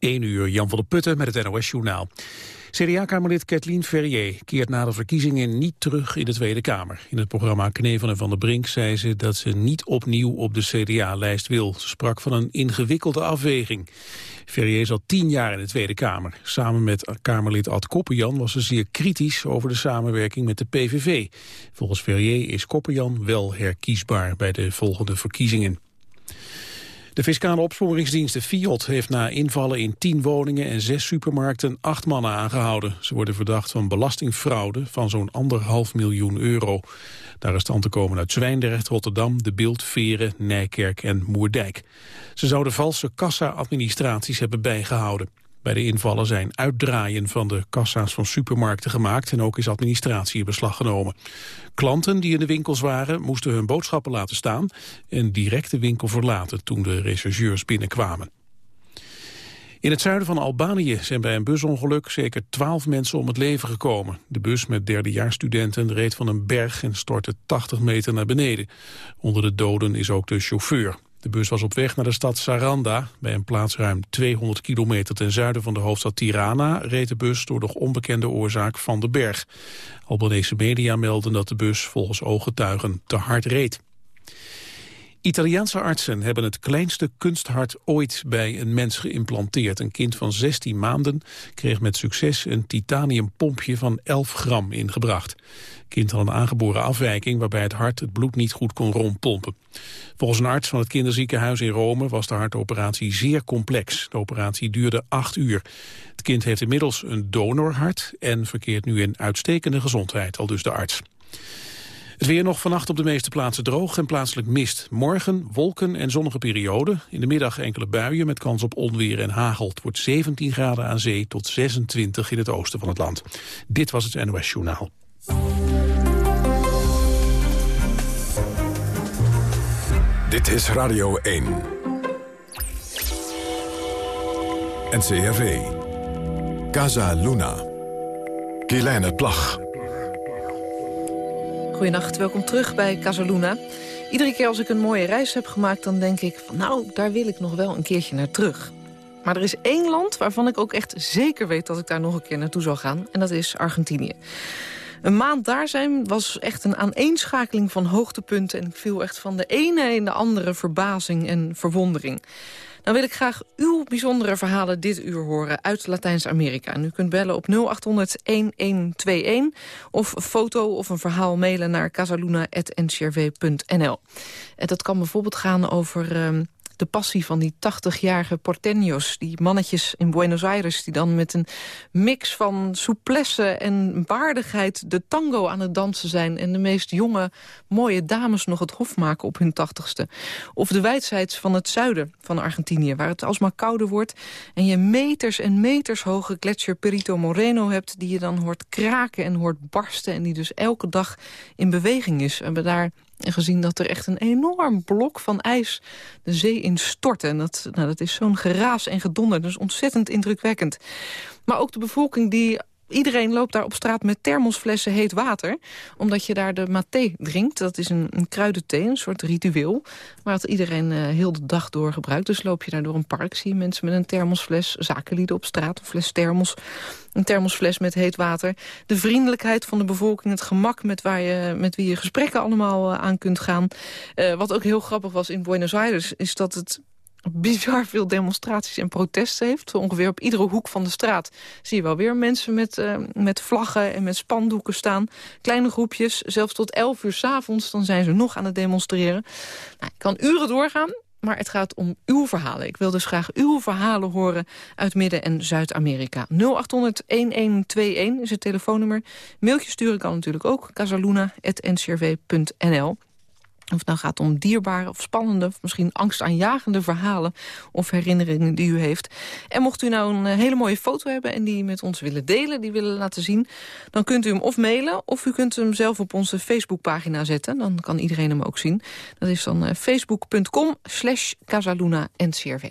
1 uur, Jan van der Putten met het NOS-journaal. CDA-kamerlid Kathleen Ferrier keert na de verkiezingen niet terug in de Tweede Kamer. In het programma Knevel en Van der Brink zei ze dat ze niet opnieuw op de CDA-lijst wil. Ze sprak van een ingewikkelde afweging. Ferrier zat tien jaar in de Tweede Kamer. Samen met Kamerlid Ad Koppenjan was ze zeer kritisch over de samenwerking met de PVV. Volgens Ferrier is Koppenjan wel herkiesbaar bij de volgende verkiezingen. De fiscale opsporingsdienst de FIOD heeft na invallen in tien woningen en zes supermarkten acht mannen aangehouden. Ze worden verdacht van belastingfraude van zo'n anderhalf miljoen euro. De arrestanten komen uit Zwijndrecht, Rotterdam, De Beeld, Veren, Nijkerk en Moerdijk. Ze zouden valse kassa-administraties hebben bijgehouden. Bij de invallen zijn uitdraaien van de kassa's van supermarkten gemaakt en ook is administratie in beslag genomen. Klanten die in de winkels waren moesten hun boodschappen laten staan en direct de winkel verlaten toen de rechercheurs binnenkwamen. In het zuiden van Albanië zijn bij een busongeluk zeker twaalf mensen om het leven gekomen. De bus met derdejaarsstudenten reed van een berg en stortte 80 meter naar beneden. Onder de doden is ook de chauffeur. De bus was op weg naar de stad Saranda. Bij een plaats ruim 200 kilometer ten zuiden van de hoofdstad Tirana... reed de bus door nog onbekende oorzaak van de berg. Albanese media melden dat de bus volgens ooggetuigen te hard reed. Italiaanse artsen hebben het kleinste kunsthart ooit bij een mens geïmplanteerd. Een kind van 16 maanden kreeg met succes een titaniumpompje van 11 gram ingebracht. Het kind had een aangeboren afwijking waarbij het hart het bloed niet goed kon rondpompen. Volgens een arts van het kinderziekenhuis in Rome was de hartoperatie zeer complex. De operatie duurde acht uur. Het kind heeft inmiddels een donorhart en verkeert nu in uitstekende gezondheid, al dus de arts. Het weer nog vannacht op de meeste plaatsen droog en plaatselijk mist. Morgen wolken en zonnige periode. In de middag enkele buien met kans op onweer en hagel. Het wordt 17 graden aan zee tot 26 in het oosten van het land. Dit was het NOS Journaal. Dit is Radio 1. NCRV. Casa Luna. Kielijne Plag. Goedenacht, welkom terug bij Casaluna. Iedere keer als ik een mooie reis heb gemaakt, dan denk ik... van nou, daar wil ik nog wel een keertje naar terug. Maar er is één land waarvan ik ook echt zeker weet... dat ik daar nog een keer naartoe zal gaan, en dat is Argentinië. Een maand daar zijn was echt een aaneenschakeling van hoogtepunten... en ik viel echt van de ene in de andere verbazing en verwondering. Dan wil ik graag uw bijzondere verhalen dit uur horen uit Latijns-Amerika. U kunt bellen op 0800-1121 of een foto of een verhaal mailen naar casaluna.ncrv.nl. En dat kan bijvoorbeeld gaan over... Ehm, de passie van die 80-jarige porteños. Die mannetjes in Buenos Aires die dan met een mix van souplesse en waardigheid... de tango aan het dansen zijn en de meest jonge, mooie dames nog het hof maken op hun tachtigste. Of de wijsheid van het zuiden van Argentinië, waar het alsmaar kouder wordt... en je meters en meters hoge gletsjer Perito Moreno hebt... die je dan hoort kraken en hoort barsten en die dus elke dag in beweging is. We hebben daar en gezien dat er echt een enorm blok van ijs de zee instortte. En dat, nou, dat is zo'n geraas en gedonder. Dus ontzettend indrukwekkend. Maar ook de bevolking die Iedereen loopt daar op straat met thermosflessen heet water. Omdat je daar de maté drinkt. Dat is een, een kruidenthee, een soort ritueel. Waar iedereen uh, heel de dag door gebruikt. Dus loop je daar door een park, zie je mensen met een thermosfles. Zakenlieden op straat, een fles thermos. Een thermosfles met heet water. De vriendelijkheid van de bevolking, het gemak met, waar je, met wie je gesprekken allemaal uh, aan kunt gaan. Uh, wat ook heel grappig was in Buenos Aires... is dat het bizar veel demonstraties en protesten heeft. Ongeveer op iedere hoek van de straat zie je wel weer mensen met, uh, met vlaggen en met spandoeken staan. Kleine groepjes, zelfs tot 11 uur s avonds, dan zijn ze nog aan het demonstreren. Nou, ik kan uren doorgaan, maar het gaat om uw verhalen. Ik wil dus graag uw verhalen horen uit Midden- en Zuid-Amerika. 0800-1121 is het telefoonnummer. Mailtje sturen kan natuurlijk ook, casaluna.ncrv.nl. Of het nou gaat om dierbare of spannende, of misschien angstaanjagende verhalen of herinneringen die u heeft. En mocht u nou een eh, hele mooie foto hebben en die met ons willen delen, die willen laten zien, dan kunt u hem of mailen of u kunt hem zelf op onze Facebookpagina zetten. Dan kan iedereen hem ook zien. Dat is dan eh, facebook.com slash Casaluna NCRV.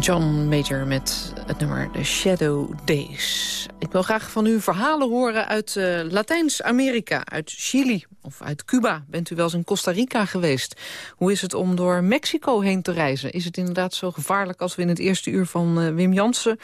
John Major met het nummer The Shadow Days. Ik wil graag van u verhalen horen uit eh, Latijns-Amerika, uit Chili of uit Cuba. Bent u wel eens in Costa Rica geweest? Hoe is het om door Mexico heen te reizen? Is het inderdaad zo gevaarlijk als we in het eerste uur van eh, Wim Jansen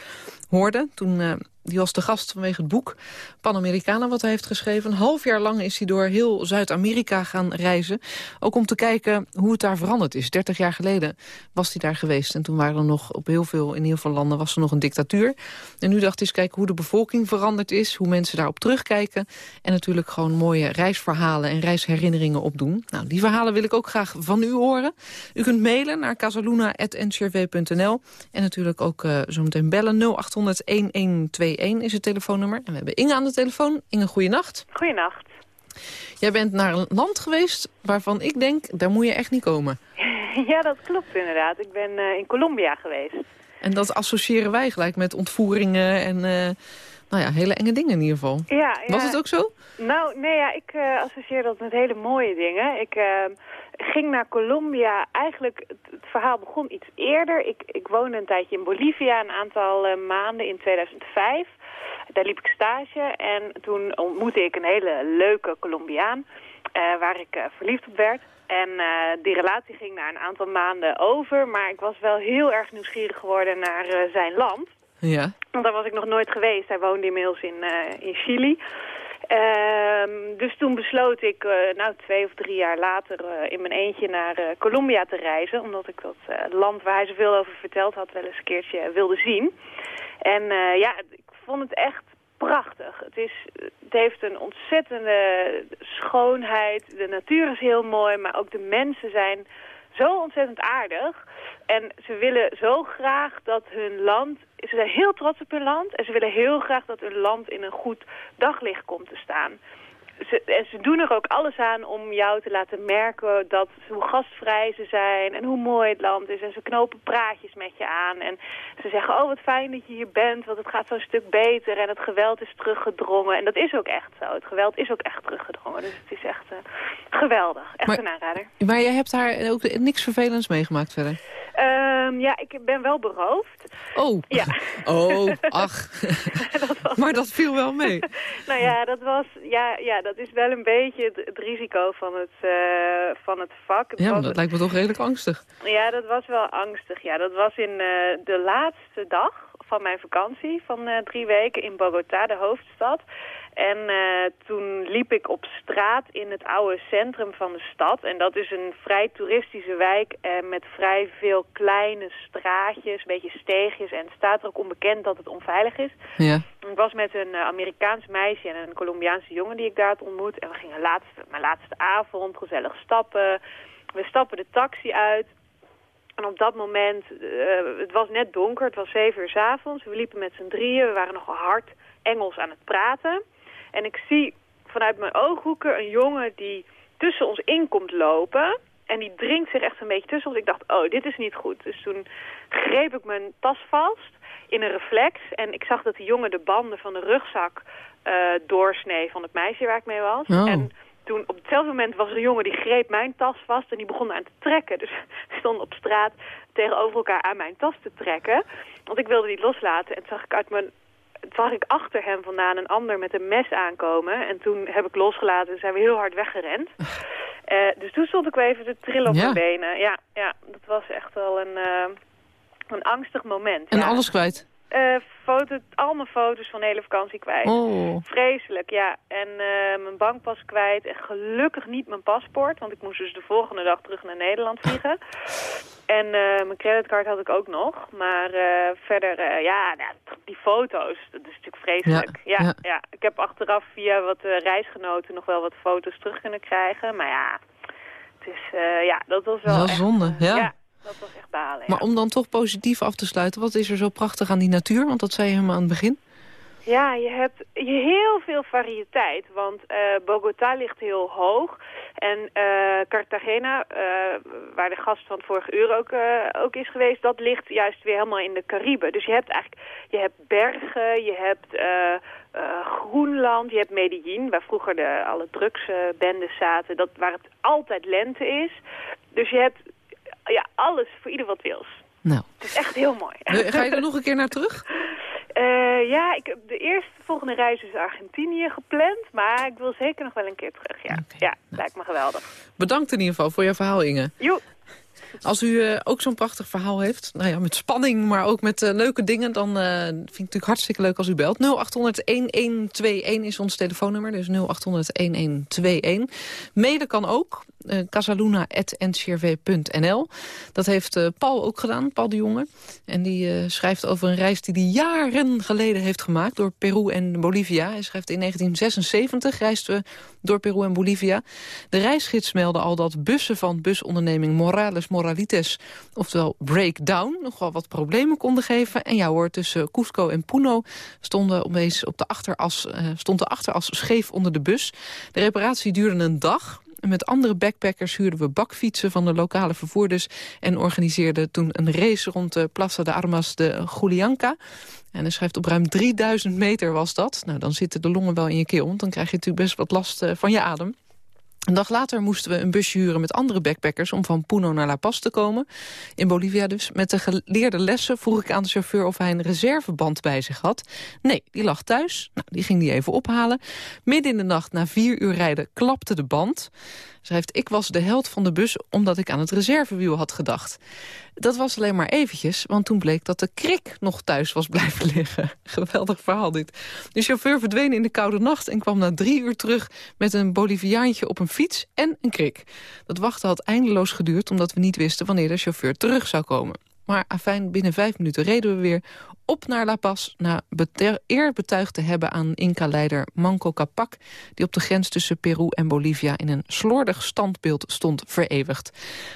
hoorden? Toen eh, die was de gast vanwege het boek Panamericana wat hij heeft geschreven. Een half jaar lang is hij door heel Zuid-Amerika gaan reizen. Ook om te kijken hoe het daar veranderd is. 30 jaar geleden was hij daar geweest. En toen waren er nog op heel veel, in heel veel landen was er nog een dictatuur. En nu dacht hij eens kijken hoe de bevolking veranderd is. Hoe mensen daarop terugkijken. En natuurlijk gewoon mooie reisverhalen en reisherinneringen opdoen. Nou, die verhalen wil ik ook graag van u horen. U kunt mailen naar casaluna.ncrv.nl. En natuurlijk ook uh, zometeen bellen 0800 1121 is het telefoonnummer. En we hebben Inge aan de telefoon. Inge, goeienacht. Goeienacht. Jij bent naar een land geweest waarvan ik denk, daar moet je echt niet komen. ja, dat klopt inderdaad. Ik ben uh, in Colombia geweest. En dat associëren wij gelijk met ontvoeringen en uh, nou ja, hele enge dingen in ieder geval. Ja, ja. Was het ook zo? Nou, nee, ja, ik uh, associeer dat met hele mooie dingen. Ik ging naar Colombia. Eigenlijk, het, verhaal begon iets eerder. Ik, ik woonde een tijdje in Bolivia, een aantal uh, maanden in 2005. Daar liep ik stage en toen ontmoette ik een hele leuke Colombiaan... Uh, waar ik uh, verliefd op werd. En die relatie ging na een aantal maanden over, maar ik was wel heel erg nieuwsgierig geworden naar zijn land. Ja. Want daar was ik nog nooit geweest. Hij woonde inmiddels in, in Chili. Ehm, dus toen besloot ik, nou twee of drie jaar later, in mijn eentje naar Colombia te reizen. Omdat ik dat land waar hij zoveel over verteld had wel eens een keertje wilde zien. En ja, ik vond het echt prachtig. Het, is, het heeft een ontzettende schoonheid. De natuur is heel mooi, maar ook de mensen zijn zo ontzettend aardig. En ze willen zo graag dat hun land... Ze zijn heel trots op hun land en ze willen heel graag dat hun land in een goed daglicht komt te staan ze, en ze doen er ook alles aan om jou te laten merken dat, hoe gastvrij ze zijn en hoe mooi het land is. En ze knopen praatjes met je aan. En ze zeggen, oh wat fijn dat je hier bent, want het gaat zo'n stuk beter. En het geweld is teruggedrongen. En dat is ook echt zo. Het geweld is ook echt teruggedrongen. Dus het is echt uh, geweldig. Echt een aanrader. Maar jij hebt daar ook niks vervelends meegemaakt verder? Um, ja, ik ben wel beroofd. Oh, ja. oh ach. dat maar dat viel wel mee. nou ja, dat was, ja, ja, dat is wel een beetje het, risico van het, uh, van het vak. ja, maar dat lijkt me toch redelijk angstig. Ja, dat was wel angstig. Ja, dat was in uh, de laatste dag van mijn vakantie van uh, drie weken in Bogota, de hoofdstad. En uh, toen liep ik op straat in het oude centrum van de stad. En dat is een vrij toeristische wijk uh, met vrij veel kleine straatjes, een beetje steegjes. En het staat er ook onbekend dat het onveilig is. Ja. Ik was met een Amerikaans meisje en een Colombiaanse jongen die ik daar had ontmoet. En we gingen laatste, mijn laatste avond gezellig stappen. We stappen de taxi uit. En op dat moment, het was net donker, het was zeven uur s avonds. We liepen met z'n drieën, we waren nogal hard Engels aan het praten. En ik zie vanuit mijn ooghoeken een jongen die tussen ons in komt lopen. En die dringt zich echt een beetje tussen ons. Ik dacht, oh, dit is niet goed. Dus toen greep ik mijn tas vast in een reflex. En ik zag dat die jongen de banden van de rugzak uh, doorsnee van het meisje waar ik mee was. Oh. En toen op hetzelfde moment was er een jongen die greep mijn tas vast en die begon aan te trekken. Dus we stonden op straat tegenover elkaar aan mijn tas te trekken. Want ik wilde niet loslaten. En toen zag ik uit mijn zag ik achter hem vandaan een ander met een mes aankomen. En toen heb ik losgelaten en zijn we heel hard weggerend. Uh, dus toen stond ik weer even te trillen op Ja. mijn benen. Ja, ja, dat was echt wel een, uh, een angstig moment. En ja. alles kwijt? Uh, foto, al mijn foto's van de hele vakantie kwijt. Oh. Vreselijk, ja. En uh, mijn bankpas kwijt. En gelukkig niet mijn paspoort. Want ik moest dus de volgende dag terug naar Nederland vliegen. En uh, mijn creditcard had ik ook nog. Maar verder, ja, nou, die foto's, dat is natuurlijk vreselijk. Ja, ja, ja. ja. Ik heb achteraf via wat reisgenoten nog wel wat foto's terug kunnen krijgen. Maar ja, het is, ja dat was wel Dat echt, zonde, ja. ja. Dat was echt balen, Maar ja. om dan toch positief af te sluiten, wat is er zo prachtig aan die natuur? Want dat zei je helemaal aan het begin. Ja, je hebt heel veel variëteit, want uh, Bogota ligt heel hoog. En uh, Cartagena, uh, waar de gast van het vorige uur ook, ook is geweest, dat ligt juist weer helemaal in de Cariben. Dus je hebt eigenlijk je hebt bergen, je hebt Groenland, je hebt Medellin, waar vroeger de, alle drugsbendes zaten, dat, waar het altijd lente is. Dus je hebt ja, alles voor ieder wat wils. Nou. Het is echt heel mooi. Ga je er nog een keer naar terug? Uh, ja, ik, de eerste volgende reis is Argentinië gepland. Maar ik wil zeker nog wel een keer terug. Ja, okay, ja nou. lijkt me geweldig. Bedankt in ieder geval voor jouw verhaal, Inge. Jo. Als u uh, ook zo'n prachtig verhaal heeft, nou ja, met spanning, maar ook met uh, leuke dingen... dan uh, vind ik het natuurlijk hartstikke leuk als u belt. 0800-1121 is ons telefoonnummer, dus 0800-1121. Mailen kan ook, uh. Dat heeft Paul ook gedaan, Paul de Jonge. En die schrijft over een reis die hij jaren geleden heeft gemaakt... door Peru en Bolivia. Hij schrijft in 1976, reisden we door Peru en Bolivia. De reisgids meldde al dat bussen van busonderneming Morales Oftewel Breakdown, nogal wat problemen konden geven. En ja hoor, tussen Cusco en Puno stonden opeens op de achteras, uh, stond de achteras scheef onder de bus. De reparatie duurde een dag... Met andere backpackers huurden we bakfietsen van de lokale vervoerders... en organiseerden toen een race rond de Plaza de Armas de Julianca. En hij schrijft op ruim 3000 meter was dat. Nou, dan zitten de longen wel in je keel, want dan krijg je natuurlijk best wat last uh, van je adem. Een dag later moesten we een busje huren met andere backpackers... om van Puno naar La Paz te komen. In Bolivia dus. Met de geleerde lessen vroeg ik aan de chauffeur... of hij een reserveband bij zich had. Nee, die lag thuis. Nou, die ging die even ophalen. Midden in de nacht, na vier uur rijden, klapte de band. Schrijft, ik was de held van de bus omdat ik aan het reservewiel had gedacht. Dat was alleen maar eventjes, want toen bleek dat de krik nog thuis was blijven liggen. Geweldig verhaal dit. De chauffeur verdween in de koude nacht en kwam na drie uur terug... met een Boliviaantje op een fiets en een krik. Dat wachten had eindeloos geduurd omdat we niet wisten... wanneer de chauffeur terug zou komen. Maar afijn, binnen vijf minuten reden we weer op naar La Paz... na eer betuigd te hebben aan Inca-leider Manco Capac... die op de grens tussen Peru en Bolivia in een slordig standbeeld stond vereeuwigd.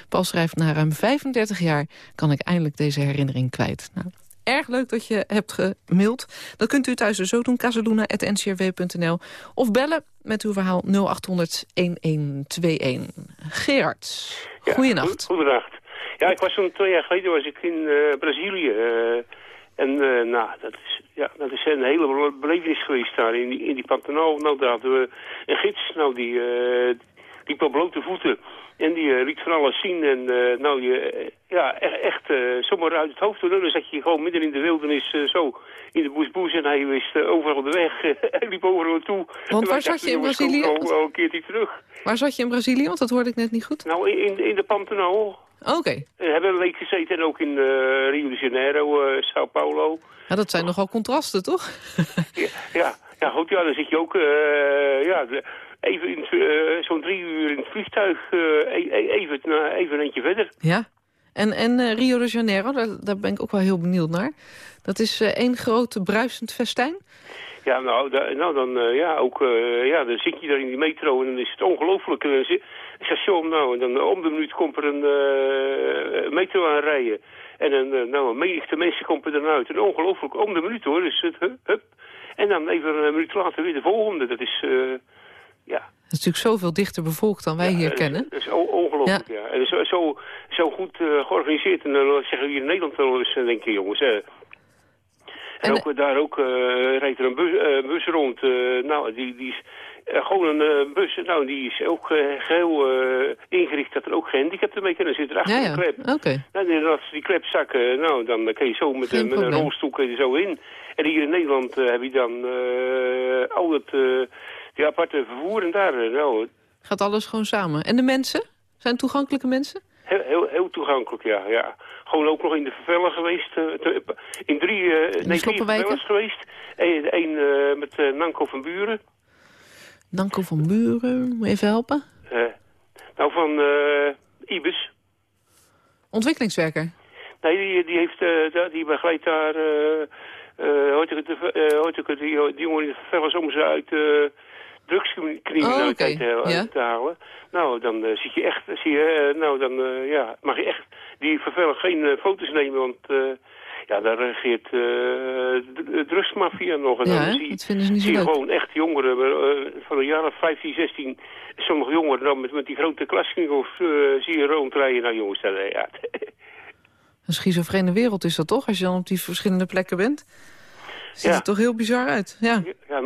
Pas schrijft na ruim 35 jaar kan ik eindelijk deze herinnering kwijt. Nou, erg leuk dat je hebt gemaild. Dat kunt u thuis dus ook doen, casaluna.ncrw.nl. Of bellen met uw verhaal 0800-1121. Gerard, Ja, Goedenacht. Ja, ik was zo'n twee jaar geleden was ik in eh, Brazilië. eh, en eh, nou, dat is, ja, dat is een hele bele- belevenis geweest daar in die, in die Pantanal. Nou, daar hadden we een gids, nou, die liep op blote voeten. En die eh, liet van alles zien. En eh, nou, je, eh, ja, echt, echt zomaar uit het hoofd te doen. Dan zat je gewoon midden in de wildernis zo in de boesboes. En hij wist overal de weg. hij liep overal naartoe. Want waar zat je in Brazilië? kom Al, al een keertje terug. Waar zat je in Brazilië? Want dat hoorde ik net niet goed. Nou, in, in de Pantanal. Oké. We hebben een week gezeten en ook in Rio de Janeiro, Sao Paulo. Ja, dat zijn nogal contrasten, toch? Ja, ja, ja, goed, ja, dan zit je ook ja, even in eh, zo'n drie uur in het vliegtuig, eh, e- e- even, even een eentje verder. Ja. En, en eh, Rio de Janeiro, daar, daar ben ik ook wel heel benieuwd naar. Dat is één grote bruisend festijn. Ja, nou, da- nou dan, ja, ook, ja, dan zit je daar in die metro en dan is het ongelooflijk. En Een station, nou, en dan om de minuut komt er een eh, metro aanrijden. En dan, eh, nou, een menigte mensen komen er dan uit. En ongelooflijk, om de minuut hoor, dus het hup, hup. En dan even een minuut later weer de volgende. Dat is, eh, ja, Dat is natuurlijk zoveel dichter bevolkt dan wij Ja, hier kennen. Dat is on- ongelooflijk, ja. En zo, zo, zo goed eh, georganiseerd. En dan zeggen we hier in Nederland wel eens, dan denk je, jongens... eh, en En- ook, eh, daar ook eh, rijdt er een bus, eh, bus rond. eh, nou, die, die is eh, gewoon een eh, bus. Nou, die is ook eh, geheel eh, ingericht dat er ook gehandicapten mee kunnen zitten. Achter Ja, de ja. klep. Oké. Nou, als die klep zakken, nou, dan kun je zo met, een- met een probleem. rolstoel kun je er zo in. En hier in Nederland eh, heb je dan eh, al het eh, die aparte vervoer en daar. eh, nou, Gaat alles gewoon samen. En de mensen? Zijn toegankelijke mensen? Heel, heel, heel toegankelijk, ja, ja. Gewoon ook nog in de vervellen geweest. eh, te- in drie, eh nee, vier sloppenwijken? vervellers geweest. Eén één, eh, met eh, Nanko van Buren. Nanko van Buren, moet je even helpen? Eh, nou, van eh Ibis. Ontwikkelingswerker. Nee, die, die, heeft, eh, da- die begeleidt daar... eh eh, hoort ik het, eh, hoort ik het, die, die jongen in om ze uit eh drugscriminaliteit Oh, te, ja. te halen. Nou, dan eh, zie je echt... Zie je, eh, nou, dan eh, ja, mag je echt die verveller geen foto's nemen, want... ja, daar reageert de, drugsmafia nog. En Ja, dan zie, je- dat vinden ze niet zie leuk. gewoon echt jongeren van een jaar of 15, 16. Sommige jongeren dan met, met die grote Klasnikov eh zie je rondrijden. Nou jongens, dat, ja, Een schizofrene wereld is dat toch, als je dan op die verschillende plekken bent? Ziet Ja. er toch heel bizar uit. Ja. Ja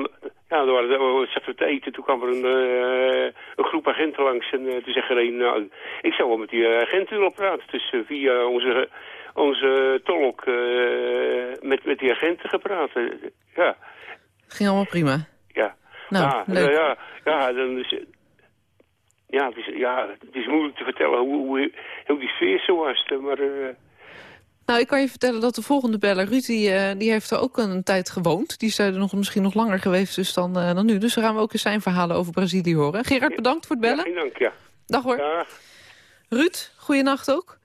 er waren, we zaten te eten, toen kwam er een, eh, een groep agenten langs en uh, toen zei er een, nou, ik zou wel met die eh, agenten willen praten. Dus via onze, onze tolk met, met die agenten gepraat. Ja, Ging allemaal prima. ja. Nou, ja, leuk. ja, ja, dan is, ja, het is, ja, het is moeilijk te vertellen hoe, hoe, hoe die sfeer zo was. Maar Nou, ik kan je vertellen dat de volgende beller, Ruud, die, eh, die heeft er ook een tijd gewoond. Die is er nog, misschien nog langer geweest dus dan, eh, dan nu. Dus dan gaan we ook eens zijn verhalen over Brazilië horen. Gerard, bedankt voor het ja, bellen. geen dank, ja. Dag hoor. Dag. Ruud, goeienacht ook.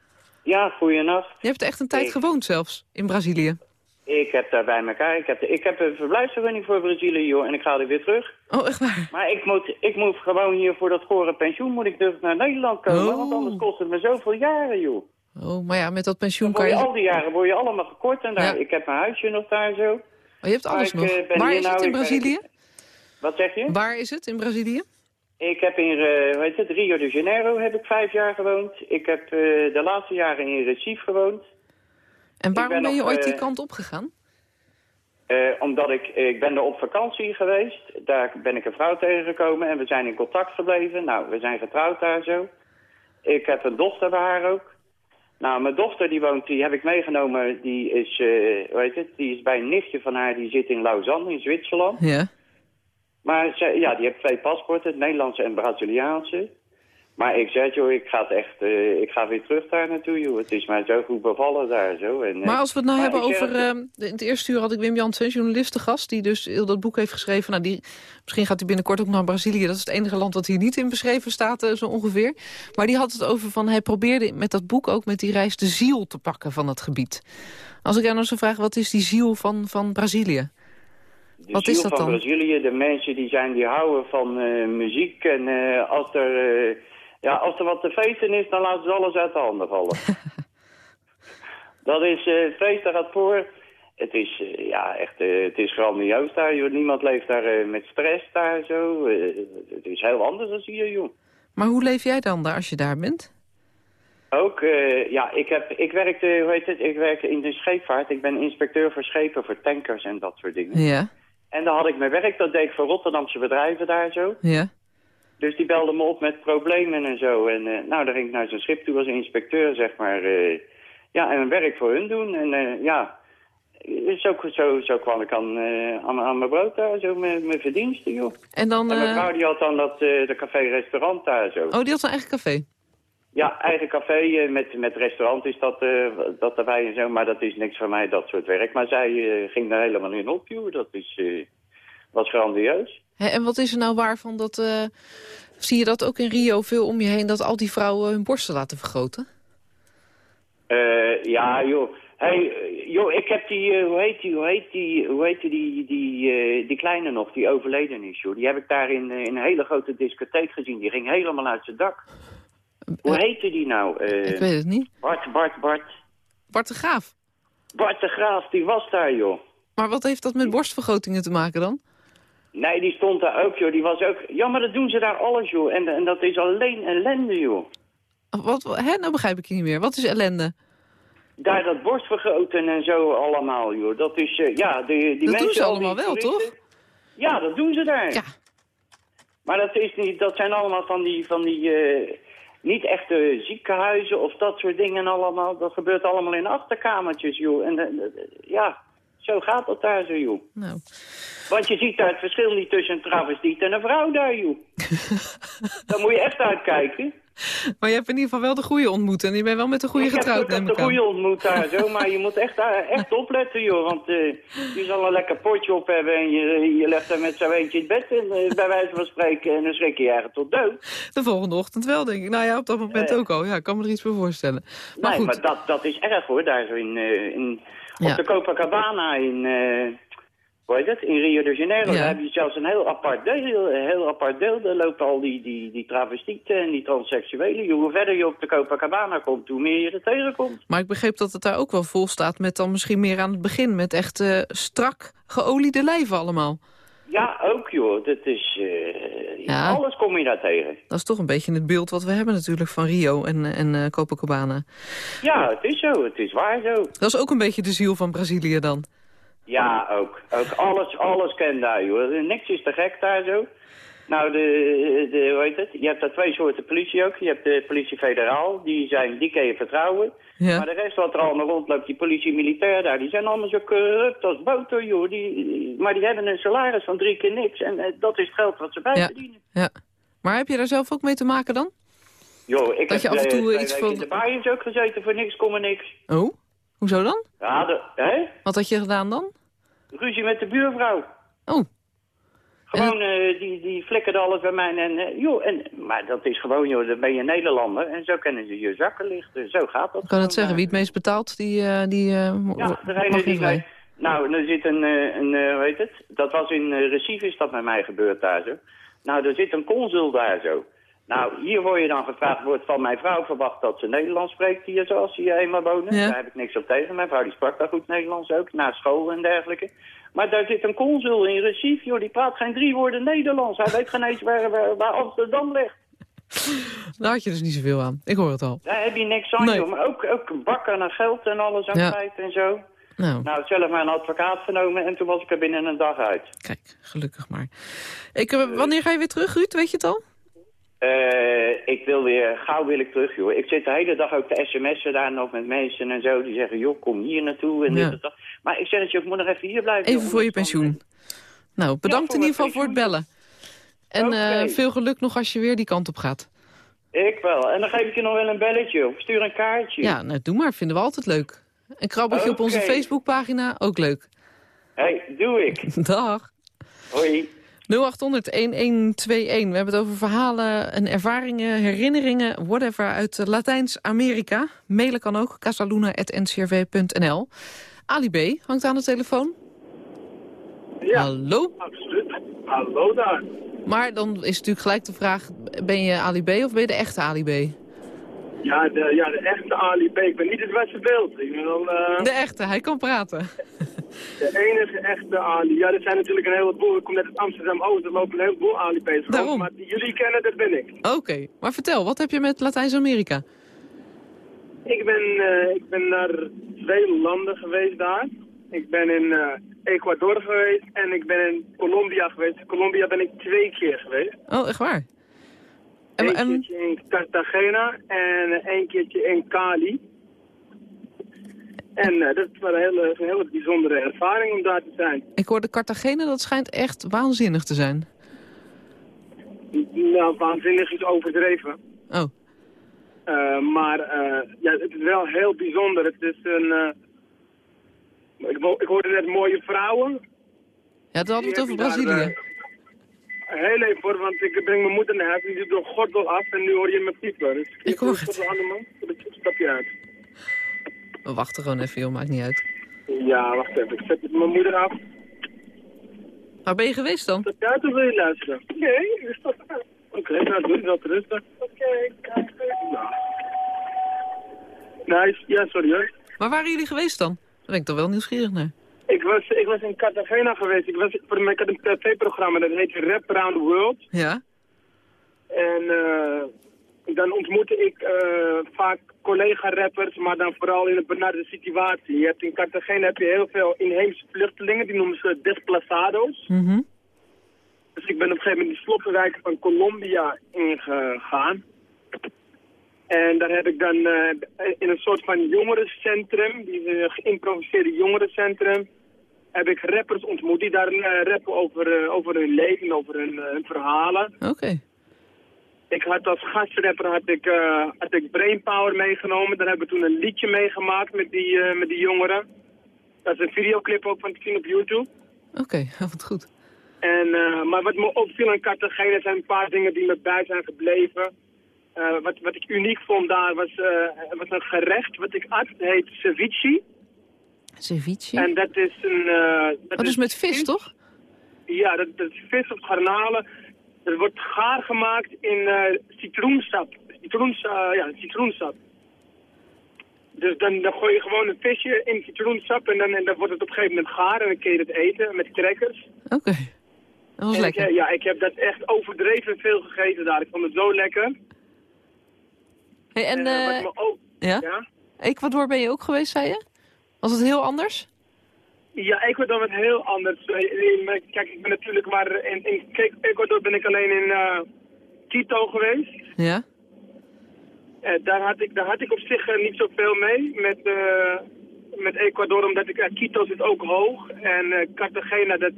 Ja, goeienacht. Je hebt echt een tijd Ik- gewoond zelfs, in Brazilië. Ik heb daar bij elkaar. Ik heb, ik heb een verblijfsvergunning voor Brazilië, joh, en ik ga er weer terug. Oh, echt waar? Maar ik moet, ik moet gewoon hier voor dat gore pensioen moet ik dus naar Nederland komen, Oh. want anders kost het me zoveel jaren, joh. Oh, maar ja, met dat pensioen kan je... al die jaren word je allemaal gekort en daar. Ja. Ik heb mijn huisje nog daar zo. Oh, je hebt alles Maar ik, nog. eh, ben Waar hier is het nou, in ik- Brazilië? Wat zeg je? Waar is het in Brazilië? Ik heb in eh, hoe heet het, Rio de Janeiro heb ik vijf jaar gewoond. Ik heb eh, de laatste jaren in Recife gewoond. En waarom ben ben je ooit die eh, kant op gegaan? Eh, omdat ik, ik ben er op vakantie geweest. Daar ben ik een vrouw tegengekomen en we zijn in contact gebleven. Nou, we zijn getrouwd daar zo. Ik heb een dochter bij haar ook. Nou, mijn dochter die woont, die heb ik meegenomen. Die is, eh hoe heet het, die is bij een nichtje van haar. Die zit in Lausanne in Zwitserland. Ja. Maar ze, ja, die heeft twee paspoorten, het Nederlandse en Braziliaanse. Maar ik zeg, joh, ik ga, het echt, eh, ik ga weer terug daar naartoe, joh. Het is mij zo goed bevallen daar, zo. En, eh, Maar als we het nou hebben zeg over... eh, in het eerste uur had ik Wim Jansen, journalist, gast... die dus heel dat boek heeft geschreven. Nou, die, misschien gaat hij binnenkort ook naar Brazilië. Dat is het enige land dat hier niet in beschreven staat, zo ongeveer. Maar die had het over van... hij probeerde met dat boek ook met die reis de ziel te pakken van het gebied. Als ik jou nou zou vragen, wat is die ziel van, van Brazilië? De Wat is dat van dan? Brazilië, de mensen die zijn, die houden van muziek. En als, er, ja, als er wat te feesten is, dan laten ze alles uit de handen vallen. dat is, eh, het feest daar gaat voor. Het is, eh, ja, echt, eh, het is grandioos daar, joh. Niemand leeft daar met stress daar, zo. Het is heel anders dan hier, joh. Maar hoe leef jij dan daar als je daar bent? Ook, ja, ik, heb, ik werkte, hoe heet het, ik werkte in de scheepvaart. Ik ben inspecteur voor schepen, voor tankers en dat soort dingen. Ja, En dan had ik mijn werk, dat deed ik voor Rotterdamse bedrijven daar zo. ja. Dus die belde me op met problemen en zo. En eh, nou, dan ging ik naar zijn schip toe als inspecteur, zeg maar. eh, ja, en werk voor hun doen. En eh, ja, zo, zo, zo kwam ik aan, aan, aan mijn brood daar, zo met mijn verdiensten, joh. En dan... En mijn vrouw die had dan dat de café-restaurant daar zo. oh, die had een eigen café. Ja, eigen café met, met restaurant is dat, dat erbij en zo. Maar dat is niks voor mij, dat soort werk. Maar zij ging daar helemaal in op, joh. Dat is, was grandioos. En wat is er nou waar van dat... eh, zie je dat ook in Rio veel om je heen... dat al die vrouwen hun borsten laten vergroten? Eh, ja, joh. Hey, joh, ik heb die, eh, hoe heet die, hoe heet die, hoe heet die, die, kleine nog, die overleden is, joh. Die heb ik daar in, in een hele grote discotheek gezien. Die ging helemaal uit zijn dak. Hoe heette die nou? Ik weet het niet. Bart, Bart, Bart. Bart de Graaf. Bart de Graaf, die was daar, joh. Maar wat heeft dat met borstvergrotingen te maken dan? Nee, die stond daar ook, joh. Die was ook... Ja, maar dat doen ze daar alles, joh. En, en dat is alleen ellende, joh. Wat, hè, nou begrijp ik niet meer. Wat is ellende? Daar dat borstvergroten en zo allemaal, joh. Dat is, eh, ja, die, die Dat doen mensen... ze al die allemaal wel, toch? Ja, dat doen ze daar. Ja. Maar dat, is niet, dat zijn allemaal van die, van die eh, niet echte ziekenhuizen of dat soort dingen allemaal. Dat gebeurt allemaal in achterkamertjes, joh. En eh, ja, zo gaat dat daar zo, joh. Nou, Want je ziet daar het verschil niet tussen een travestiet en een vrouw daar, joh. Daar moet je echt uitkijken. maar je hebt in ieder geval wel de goede ontmoet. En je bent wel met de goede ik heb getrouwd, neem de ik aan. goede ontmoet daar zo, maar je moet echt, daar- echt opletten, joh. Want eh, je zal een lekker potje op hebben en je, je legt er met zo eentje in bed. En eh, bij wijze van spreken, en dan schrik je eigenlijk tot dood. De volgende ochtend wel, denk ik. Nou ja, op dat moment Eh. ook al. Ja, ik kan me er iets bij voorstellen. Maar nee, goed, maar dat, dat is erg hoor, daar zo in, eh, in, Ja. op de Copacabana in, eh hoe heet het, in Rio de Janeiro. Ja. Daar heb je zelfs een heel apart deel, een heel apart deel. Daar lopen al die, die, die travestieten en die transseksuelen. Hoe verder je op de Copacabana komt, hoe meer je er tegenkomt. maar ik begreep dat het daar ook wel vol staat... met dan misschien meer aan het begin. Met echt eh, strak geoliede lijven allemaal. Ja, ook joh. Dat is, eh, Ja. Alles kom je daar tegen. Dat is toch een beetje het beeld wat we hebben natuurlijk van Rio en, en eh, Copacabana. Ja, het is zo. Het is waar zo. Dat is ook een beetje de ziel van Brazilië dan. Ja, ook. ook alles, alles ken daar, joh. Niks is te gek daar zo. Nou, de, de, hoe heet het? Je hebt daar twee soorten politie ook. Je hebt de politie federaal, die, zijn, die kun je vertrouwen. Ja. Maar de rest wat er allemaal rondloopt, die politie militair daar, die zijn allemaal zo corrupt als boter, joh. Die, maar die hebben een salaris van drie keer niks. En eh, dat is het geld wat ze Ja. bijverdienen. ja. Maar heb je daar zelf ook mee te maken dan? Joh, ik Dat heb je af en toe, twee eh, iets van- in de ook gezeten voor niks, kom maar niks. Oh, hoezo dan? Ja, de, hè? Wat had je gedaan dan? Ruzie met de buurvrouw. Oh, Gewoon, eh, die, die flikkerde alles bij mij. En, eh, joh, en, maar dat is gewoon, joh, dan ben je Nederlander. En zo kunnen ze je zakken lichten. Zo gaat dat. ik kan het zeggen. Wie het meest betaalt, die, eh, die Ja, mag degene die mij... Nou, er zit een, een hoe heet het? Dat was in uh, Recife is dat met mij gebeurd daar zo. Nou, er zit een consul daar zo. Nou, hier word je dan gevraagd, wordt van mijn vrouw verwacht dat ze Nederlands spreekt hier zoals ze hier eenmaal wonen. Ja. Daar heb ik niks op tegen. Mijn vrouw die sprak daar goed Nederlands ook, na school en dergelijke. Maar daar zit een consul in Recife, joh, die praat geen drie woorden Nederlands. Hij weet geen eens waar, waar, waar Amsterdam ligt. Daar had je dus niet zoveel aan. Ik hoor het al. Daar heb je niks aan, Nee. joh. Maar ook, ook bakken naar geld en alles aan Ja. en zo. Nou, Nou, zelf maar een advocaat genomen en toen was ik er binnen een dag uit. kijk, gelukkig maar. Ik, eh, wanneer ga je weer terug, Ruud? Weet je het al? Eh, ik wil weer, gauw wil ik terug, joh. Ik zit de hele dag ook te sms'en daar nog met mensen en zo. Die zeggen, joh, kom hier naartoe en Ja. dit en dat. Maar ik zeg het je, ik moet nog even hier blijven. Even joh, voor je pensioen. Nou, bedankt in ieder geval voor het bellen. En eh, veel geluk nog als je weer die kant op gaat. Ik wel. En dan geef ik je nog wel een belletje of stuur een kaartje. Ja, nou, doe maar. Vinden we altijd leuk. Een krabbeltje op onze. Facebookpagina, ook leuk. hey, doe ik. Dag. Hoi. 0800-1121. We hebben het over verhalen en ervaringen, herinneringen, whatever, uit Latijns-Amerika. Mailen kan ook, casaluna.ncrv.nl. Ali B. hangt aan de telefoon. Ja, Hallo? absoluut. Hallo daar. Maar dan is natuurlijk gelijk de vraag, ben je Ali B of ben je de echte Ali B? Ja, de, ja, de echte Ali B. Ik ben niet het beste beeld. Ik ben wel eh, De echte, hij kan praten. De enige echte Ali. Ja, er zijn natuurlijk een heleboel. Ik kom net uit Amsterdam-Oost. Er lopen een heleboel Ali rond. Daarom. Maar jullie kennen, dat ben ik. Oké, maar vertel, wat heb je met Latijns-Amerika? Ik ben, eh, ik ben naar twee landen geweest daar. Ik ben in eh, Ecuador geweest en ik ben in Colombia geweest. Colombia ben ik twee keer geweest. Oh, echt waar? Eén en, keertje in Cartagena en één keertje in Cali. En eh, dat was een hele, een hele bijzondere ervaring om daar te zijn. ik hoorde Cartagena, dat schijnt echt waanzinnig te zijn. Nou, waanzinnig is overdreven. Oh, Eh, maar eh, ja, het is wel heel bijzonder. Het is een... ik, ik hoorde net mooie vrouwen. ja, dan hadden we het over je Brazilië. heel even hoor, want ik breng mijn moeder naar huis en die doet een gordel af en nu hoor je me piepen. Dus Ik hoor het. Doe een stapje uit. We wachten gewoon even, joh, maakt niet uit. Ja, wacht even. Ik zet mijn moeder af. Waar ben je geweest dan? Uit of wil je luisteren? Nee, uit. Oké, nou doe je dat rustig. Oké, kijk. Nou. Nice. Ja, sorry hoor. Waar waren jullie geweest dan? Daar ben ik toch wel nieuwsgierig naar. Ik was, ik was in Cartagena geweest. Ik, was, voor mij, ik had een tv-programma dat heet Rap Around the World. Ja? En eh, dan ontmoette ik eh, vaak collega-rappers, maar dan vooral in een benarde situatie. Je hebt in Cartagena heb je heel veel inheemse vluchtelingen, die noemen ze desplazados. Mhm. Dus ik ben op een gegeven moment de sloppenwijken van Colombia ingegaan. En daar heb ik dan eh, in een soort van jongerencentrum, die uh, geïmproviseerde jongerencentrum, heb ik rappers ontmoet die daar eh, rappen over, over hun leven, over hun, hun verhalen. Oké. Ik had als gastrapper had ik, eh, had ik Brainpower meegenomen. Daar hebben we toen een liedje meegemaakt met die, eh, met die jongeren. Dat is een videoclip ook van te zien op YouTube. Oké, wat goed. En, eh, maar wat me opviel in Cartagena zijn een paar dingen die me bij zijn gebleven. Wat, wat ik uniek vond daar was, was een gerecht wat ik at. Het heet ceviche. Ceviche? En dat is een... eh, dat Oh, dus met vis, toch? Ja, dat, dat is vis of garnalen. Dat wordt gaar gemaakt in eh, citroensap. Citroens, eh, ja, citroensap. Dus dan, dan gooi je gewoon een visje in citroensap en dan, en dan wordt het op een gegeven moment gaar en dan kun je het eten met crackers. Oké. Dat was En lekker. ja, ik heb dat echt overdreven veel gegeten daar. Ik vond het zo lekker. Hey, en eh, eh, wat me ook, ja? ja? Ecuador ben je ook geweest, zei je? Was het heel anders? Ja, Ecuador was heel anders. Eh, in- Kijk, ik ben natuurlijk maar in, in Ecuador ben ik alleen in eh, Quito geweest. Ja? Eh, daar, had ik, daar had ik op zich eh, niet zoveel mee met, eh, met Ecuador, omdat ik, eh, Quito zit ook hoog. En eh, Cartagena, dat,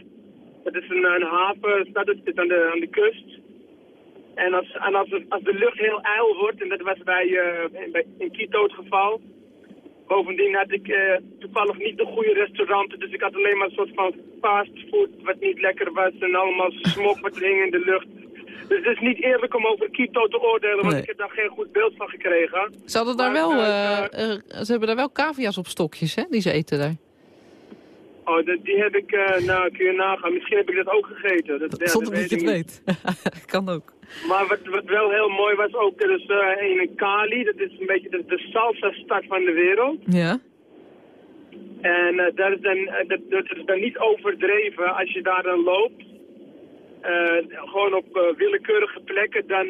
dat is een, een havenstad, dat zit aan de, aan de kust. En als, en als, als de lucht heel ijl wordt, en dat was bij, eh, bij, in Quito het geval. Bovendien had ik eh, toevallig niet de goede restauranten, dus ik had alleen maar een soort van fastfood wat niet lekker was en allemaal smok wat hing in de lucht. Dus het is niet eerlijk om over Quito te oordelen, want Nee. ik heb daar geen goed beeld van gekregen. Ze, hadden daar Maar, wel, eh, eh, ze hebben daar wel cavia's op stokjes, hè? Die ze eten daar. Oh, dat- die heb ik, eh, nou kun je nagaan. Misschien heb ik dat ook gegeten. Dat, ja, Zonder dat je ik het niet. weet. kan ook. Maar wat, wat wel heel mooi was ook, er is eh, in Cali, dat is een beetje de, de salsa-stad van de wereld. Ja? En eh, dat, is dan, eh, dat, dat is dan niet overdreven als je daar dan loopt. gewoon op willekeurige plekken, dan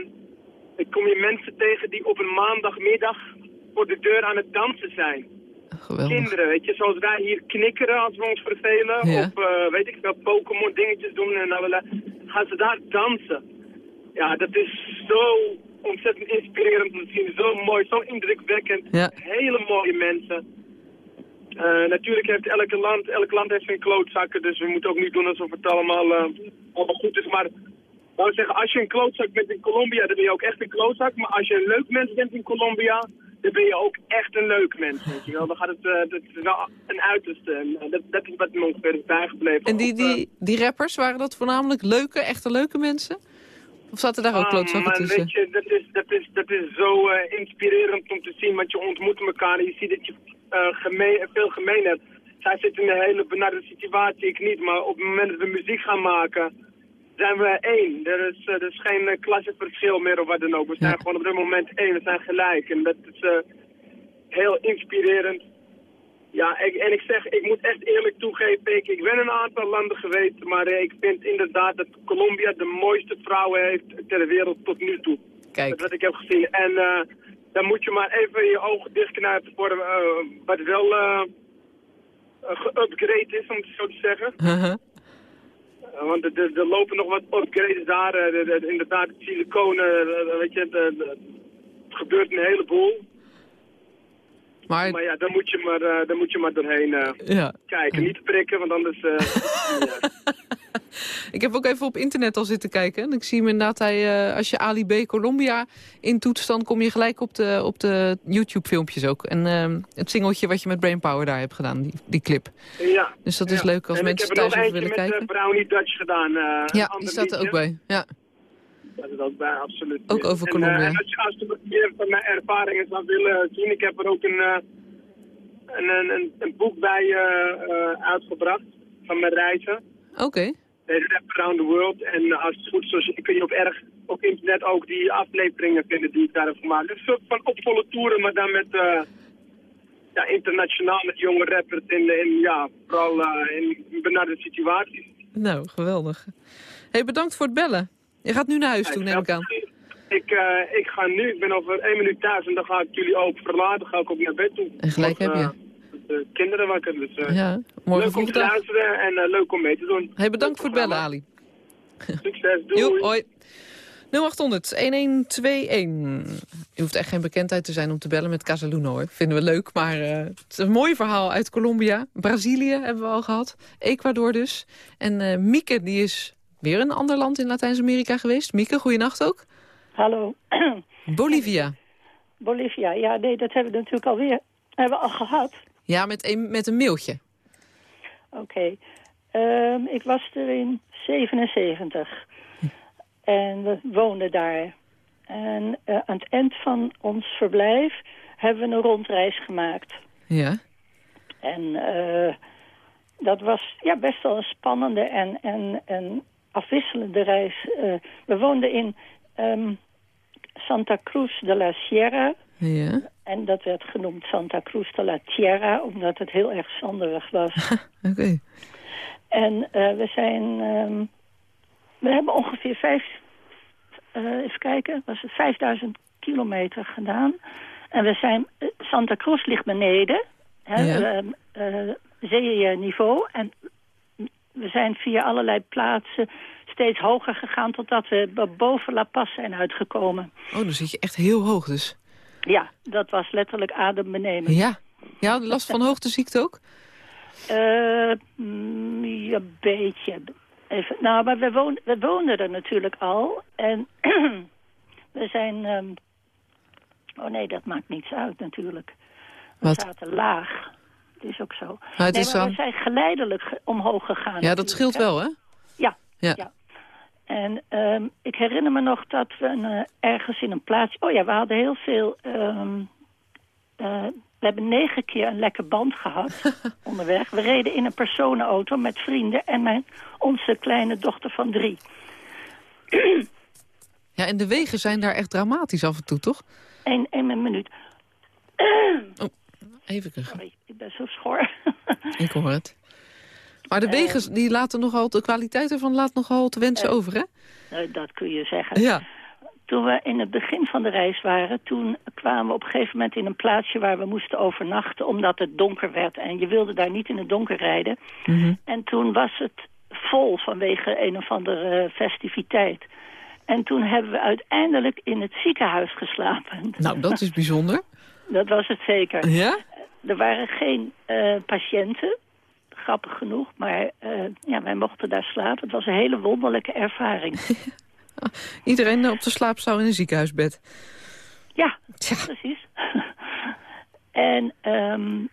kom je mensen tegen die op een maandagmiddag voor de deur aan het dansen zijn. Geweldig. Kinderen, weet je, zoals wij hier knikkeren als we ons vervelen. Ja. Of weet ik veel, Pokémon dingetjes doen en allerlei. Gaan ze daar dansen. Ja, dat is zo ontzettend inspirerend zien. Zo mooi, zo indrukwekkend. Ja. Hele mooie mensen. Eh, natuurlijk heeft elke land, elk land heeft zijn klootzakken, dus we moeten ook niet doen alsof het allemaal, eh, allemaal goed is. Maar wou zeggen, als je een klootzak bent in Colombia, dan ben je ook echt een klootzak. Maar als je een leuk mens bent in Colombia, dan ben je ook echt een leuk mens, weet je wel. Dan gaat het, uh, dat is wel een uiterste. En, dat, dat is wat me ongeveer is bijgebleven. En die, die, die rappers, waren dat voornamelijk leuke, echte leuke mensen? Of zaten daar ook klootzakken tussen? Weet je, dat is, dat is, dat is zo uh, inspirerend om te zien, want je ontmoet elkaar en je ziet dat je gemeen, veel gemeen hebt. Zij zitten in een hele benarde situatie, ik niet, maar op het moment dat we muziek gaan maken zijn we één. Er is, er is geen klasseverschil meer of wat dan ook. We zijn gewoon op dit moment één. We zijn gelijk. En dat is uh, heel inspirerend. Ja, ik, en ik zeg, ik moet echt eerlijk toegeven, ik, ik ben een aantal landen geweest, maar uh, ik vind inderdaad dat Colombia de mooiste vrouwen heeft ter wereld tot nu toe. Kijk. Dat wat ik heb gezien. En dan moet je maar even je ogen dichtknijpen voor wat wel geüpgrade is, om het zo te zeggen. -huh. Want er, er, lopen nog wat upgrades daar. De, de, inderdaad, siliconen, weet je, het gebeurt een heleboel. Maar, maar ja, dan moet je maar, uh, dan moet je maar doorheen ja. kijken. Niet prikken, want anders... Uh, ik heb ook even op internet al zitten kijken. En ik zie hem inderdaad, hij, als je Ali B Colombia intoetst... dan kom je gelijk op de, op de YouTube-filmpjes ook. En het singeltje wat je met Brainpower daar hebt gedaan, die, die clip. Ja. Dus dat is leuk als en mensen thuis willen kijken. Ik heb kijken. met Brownie Dutch gedaan. ja, die staat er ook bij. Ja. Dat is ook bij, absoluut. Ook over en, Colombia. En als je, als je meer van mijn ervaringen zou willen zien, ik heb er ook een, uh, een, een, een, boek bij uh, uitgebracht van mijn reizen. Oké. Okay. Rap Around the World. En als het goed is, kun je op, erg, op internet ook die afleveringen vinden die ik daar heb gemaakt. Het is een soort van opvolle toeren, maar dan met ja, internationaal met jonge rappers in, in ja, vooral in benarde situaties. Nou, geweldig. Hey, bedankt voor het bellen. Je gaat nu naar huis toe, neem ik aan. Ik, uh, ik ga nu, ik ben over één minuut thuis en dan ga ik jullie ook verlaten. ga ik ook naar bed toe. En gelijk heb je. De kinderen wakker, dus ja, morgen leuk om te luisteren en leuk om mee te doen. Hey, bedankt voor het bellen, Ali. Succes, doei. Jo, hoi. 0800 1121. Je hoeft echt geen bekendheid te zijn om te bellen met Casaluna hoor. Vinden we leuk, maar uh, het is een mooi verhaal uit Colombia. Brazilië hebben we al gehad. Ecuador dus. En uh, Mieke, die is weer een ander land in Latijns-Amerika geweest. Mieke, goeienacht ook. Hallo. Bolivia. Bolivia, ja, nee, dat hebben we natuurlijk alweer hebben we al gehad. Ja, met een, met een mailtje. Oké. Okay. Um, ik was er in 77. En we woonden daar. En uh, aan het eind van ons verblijf hebben we een rondreis gemaakt. Ja. En uh, dat was ja, best wel een spannende en, en, en afwisselende reis. Uh, we woonden in um, Santa Cruz de la Sierra. Ja. En dat werd genoemd Santa Cruz de la Tierra, omdat het heel erg zanderig was. Oké. Okay. En uh, we zijn... Um, we hebben ongeveer vijf... Uh, even kijken, was het 5000 kilometer gedaan. En we zijn... Santa Cruz ligt beneden. Hè, ja. uh, zeeniveau. En we zijn via allerlei plaatsen steeds hoger gegaan... totdat we boven La Paz zijn uitgekomen. Oh, dan zit je echt heel hoog dus. Ja, dat was letterlijk adembenemend. Ja, ja last van hoogteziekte ook? Uh, ja, een beetje. Even, nou, maar we, woon, we woonden er natuurlijk al. En we zijn... Um, oh nee, dat maakt niets uit natuurlijk. We Wat? zaten laag. Het is ook zo. Maar het nee, is maar we zijn geleidelijk ge omhoog gegaan. Ja, dat scheelt wel, hè? Ja, ja. ja. En um, ik herinner me nog dat we uh, ergens in een plaats... Oh ja, we hadden heel veel... Um, uh, we hebben negen keer een lekke band gehad onderweg. We reden in een personenauto met vrienden en mijn, onze kleine dochter van drie. ja, en de wegen zijn daar echt dramatisch af en toe, toch? Eén, één minuut. oh, even. Sorry, ik ben zo schor. ik hoor het. Maar de wegen, uh, die laten nogal, de kwaliteit ervan laat nogal te wensen uh, over, hè? Uh, dat kun je zeggen. Ja. Toen we in het begin van de reis waren, toen kwamen we op een gegeven moment in een plaatsje waar we moesten overnachten, omdat het donker werd. En je wilde daar niet in het donker rijden. Mm -hmm. En toen was het vol vanwege een of andere festiviteit. En toen hebben we uiteindelijk in het ziekenhuis geslapen. Nou, dat is bijzonder. dat was het zeker. Ja? Er waren geen uh, patiënten, grappig genoeg. Maar uh, ja, wij mochten daar slapen. Het was een hele wonderlijke ervaring. Iedereen op de slaapzaal in een ziekenhuisbed. Ja, precies. en ehm,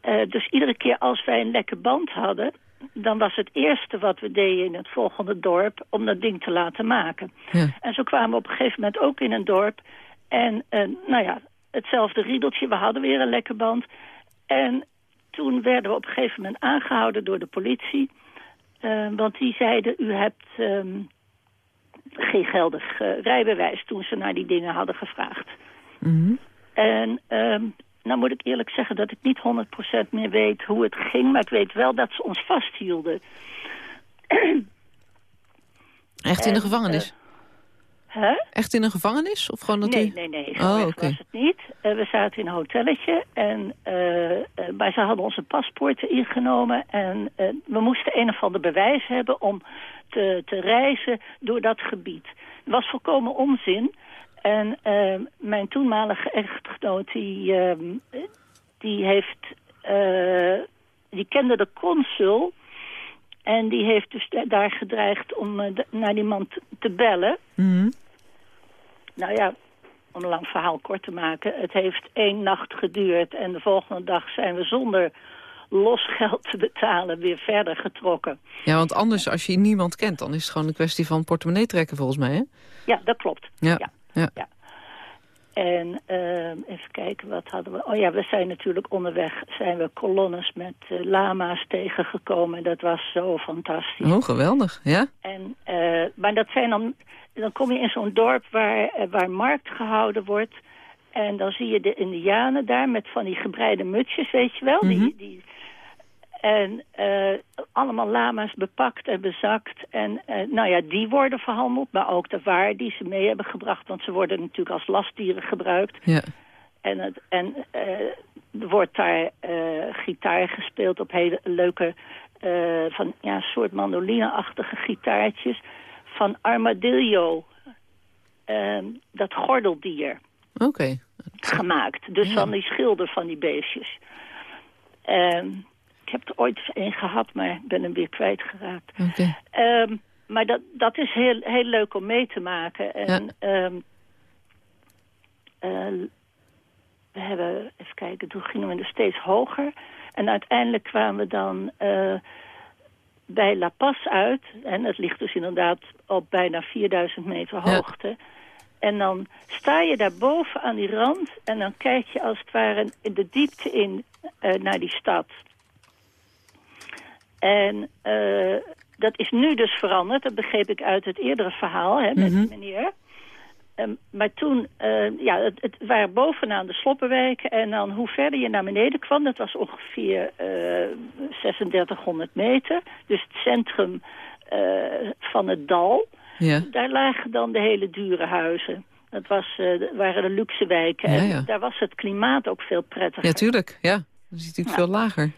eh, dus iedere keer als wij een lekke band hadden... dan was het eerste wat we deden in het volgende dorp... om dat ding te laten maken. Ja. En zo kwamen we op een gegeven moment ook in een dorp. En eh, nou ja, hetzelfde riedeltje. We hadden weer een lekke band. En toen werden we op een gegeven moment aangehouden door de politie. Eh, want die zeiden, u hebt ehm, geen geldig eh, rijbewijs... toen ze naar die dingen hadden gevraagd. Mhm. En ehm, nou moet ik eerlijk zeggen dat ik niet 100% meer weet hoe het ging... maar ik weet wel dat ze ons vasthielden. Echt in de En, gevangenis? Echt in een gevangenis? Of gewoon dat Nee, u... nee, nee. Zo Oh, was het niet. Eh, we zaten in een hotelletje. En, eh, eh, maar ze hadden onze paspoorten ingenomen. En we moesten een of ander bewijs hebben om te, te reizen door dat gebied. Het was volkomen onzin. En eh, mijn toenmalige echtgenoot, die, ehm, die heeft... die kende de consul... En die heeft dus da- daar gedreigd om naar die man te- bellen. Mhm. Nou ja, om een lang verhaal kort te maken. Het heeft één nacht geduurd en de volgende dag zijn we zonder losgeld te betalen weer verder getrokken. Ja, want anders, als je niemand kent... dan is het gewoon een kwestie van portemonnee trekken, volgens mij, hè? Ja, dat klopt. Ja. Ja. ja. En ehm, even kijken, wat hadden we? Oh ja, we zijn natuurlijk onderweg, zijn we kolonnes met eh, lama's tegengekomen. Dat was zo fantastisch. Oh, geweldig. Ja? En, eh, maar dat zijn dan, dan kom je in zo'n dorp waar, eh, waar markt gehouden wordt. En dan zie je de indianen daar met van die gebreide mutsjes, weet je wel. Mhm. die, die, en eh, allemaal lama's bepakt en bezakt. En eh, nou ja, die worden verhandeld, maar ook de waar die ze mee hebben gebracht. Want ze worden natuurlijk als lastdieren gebruikt. Ja. En, het, en eh, er wordt daar gitaar gespeeld op hele leuke, van ja, soort mandoline-achtige gitaartjes. Van Armadillo, Ehm, dat gordeldier, Oké. gemaakt. Dus Ja. van die schilder van die beestjes. Ik heb er ooit een gehad, maar ik ben hem weer kwijtgeraakt. Oké. Ehm, maar dat, dat is heel, heel leuk om mee te maken. En ehm, eh, we hebben, even kijken, toen gingen we er steeds hoger. En uiteindelijk kwamen we dan eh, bij La Paz uit. En dat ligt dus inderdaad op bijna 4000 meter Ja. hoogte. En dan sta je daar boven aan die rand en dan kijk je als het ware in de diepte in eh, naar die stad. En eh, dat is nu dus veranderd, dat begreep ik uit het eerdere verhaal hè, met die meneer. Ehm, maar toen, eh, ja, het, het waren bovenaan de sloppenwijken. En dan hoe verder je naar beneden kwam, dat was ongeveer eh 3600 meter. Dus het centrum eh, van het dal. Ja. Daar lagen dan de hele dure huizen. Dat was, eh, dat waren de luxe wijken. Ja, En daar was het klimaat ook veel prettiger. ja, tuurlijk. Ja. Dan is natuurlijk veel lager.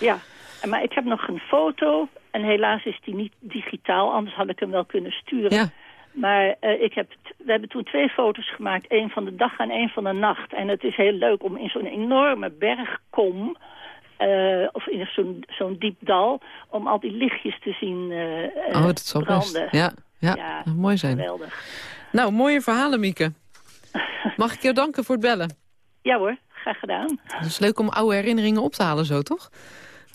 Ja, maar ik heb nog een foto. En helaas is die niet digitaal, anders had ik hem wel kunnen sturen. Ja. Maar eh, ik heb, we hebben toen twee foto's gemaakt. één van de dag en één van de nacht. En het is heel leuk om in zo'n enorme bergkom... eh, of in zo'n zo'n diep dal... om al die lichtjes te zien eh, Oh, dat zal best. branden. Ja, ja. Ja, mooi zijn. Geweldig. Nou, mooie verhalen, Mieke. Mag ik jou danken voor het bellen? Ja hoor, graag gedaan. Het is leuk om oude herinneringen op te halen zo, toch?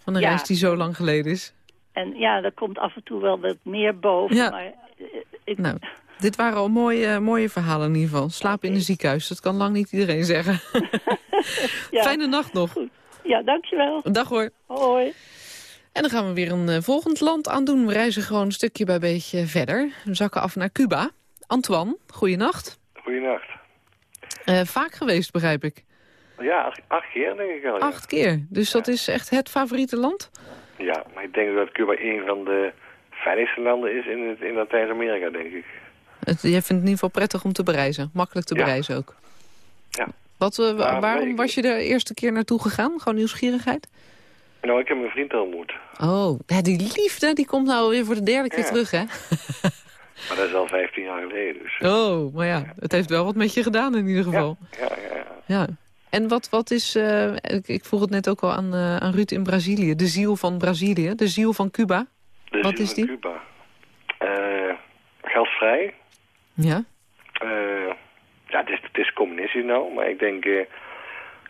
Van een Ja. reis die zo lang geleden is. En ja, er komt af en toe wel wat meer boven. Ja. Maar eh, ik, Nou, dit waren al mooie, mooie verhalen in ieder geval. Slapen in een ziekenhuis, dat kan lang niet iedereen zeggen. ja, Fijne nacht nog. ja, dankjewel. Dag hoor. Hoi. En dan gaan we weer een eh, volgend land aandoen. We reizen gewoon een stukje bij beetje verder. We zakken af naar Cuba. Antoine, goeienacht. Goedenacht. Eh vaak geweest, begrijp ik. Ja, acht, keer denk ik al. Ja. Acht keer. Dus dat is echt het favoriete land? ja, maar ik denk dat Cuba een van de veiligste landen is in, het, in Latijns-Amerika, denk ik. Het, jij vindt het in ieder geval prettig om te bereizen. Makkelijk te bereizen ook. Ja. Wat, eh, waarom ik- was je de eerste keer naartoe gegaan? Gewoon nieuwsgierigheid? Nou, ik heb mijn vriend ontmoet. Oh, ja, die liefde die komt nou weer voor de derde keer Ja. terug, hè? Maar dat is al 15 jaar geleden, dus... Oh, maar ja, het heeft wel wat met je gedaan in ieder geval. Ja, ja, ja. Ja. En wat, wat is, eh, ik, ik vroeg het net ook al aan, eh, aan Ruud in Brazilië, de ziel van Brazilië, de ziel van Cuba. De Wat ziel is van die? Cuba. Eh, geld vrij. Ja? Ja, het is, het is communistisch nou, maar ik denk...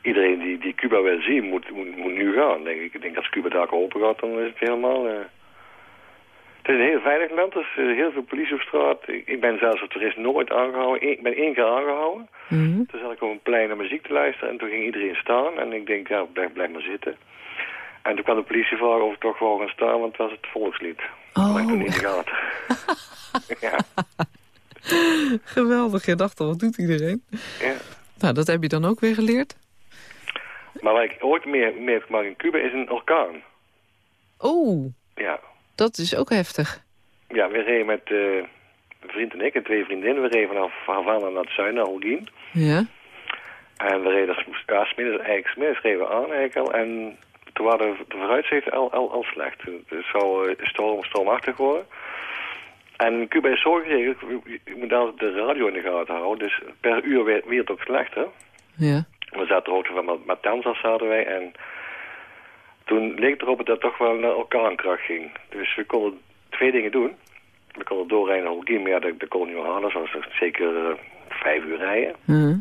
iedereen die, die Cuba wil zien, moet, moet, moet nu gaan, denk ik. Ik denk als Cuba daar open gaat, dan is het helemaal... het is een heel veilig land, er is eh, heel veel politie op straat. Ik, ik ben zelfs als toerist nooit aangehouden. Ik ben één keer aangehouden. Mhm. Toen zat ik op een plein naar muziek te luisteren en toen ging iedereen staan. En ik denk, ja, blijf, blijf maar zitten. En toen kwam de politie vragen of ik toch wou gaan staan, want het was het volkslied. Oh, maar ik toen niet gaten. ja, Geweldig, je dacht al, wat doet iedereen? ja. Nou, dat heb je dan ook weer geleerd. Maar wat ik ooit meer, meer heb gemaakt in Cuba is een orkaan. Oh, Ja, dat is ook heftig. ja we reden met een vriend en ik en twee vriendinnen. We reden vanaf Havana naar het zuiden, naar. Ja? En we reden, ja, smiddags, eigenlijk smiddags reden we aan eigenlijk al. En toen waren de, de vooruitzichten al, al, al slecht. Het zou eh, storm, stormachtig worden. En Cuba is zo geregeld, je moet altijd de radio in de gaten houden. Dus per uur werd, het ook slechter. Ja. We zaten hoogte van Matanzas zaten wij. En toen leek het erop dat het toch wel naar orkaankracht ging. Dus we konden twee dingen doen. We konden doorrijden naar Holguin, maar ja, dat, dat kon niet meer halen. Dat was zeker eh, vijf uur rijden. Mhm.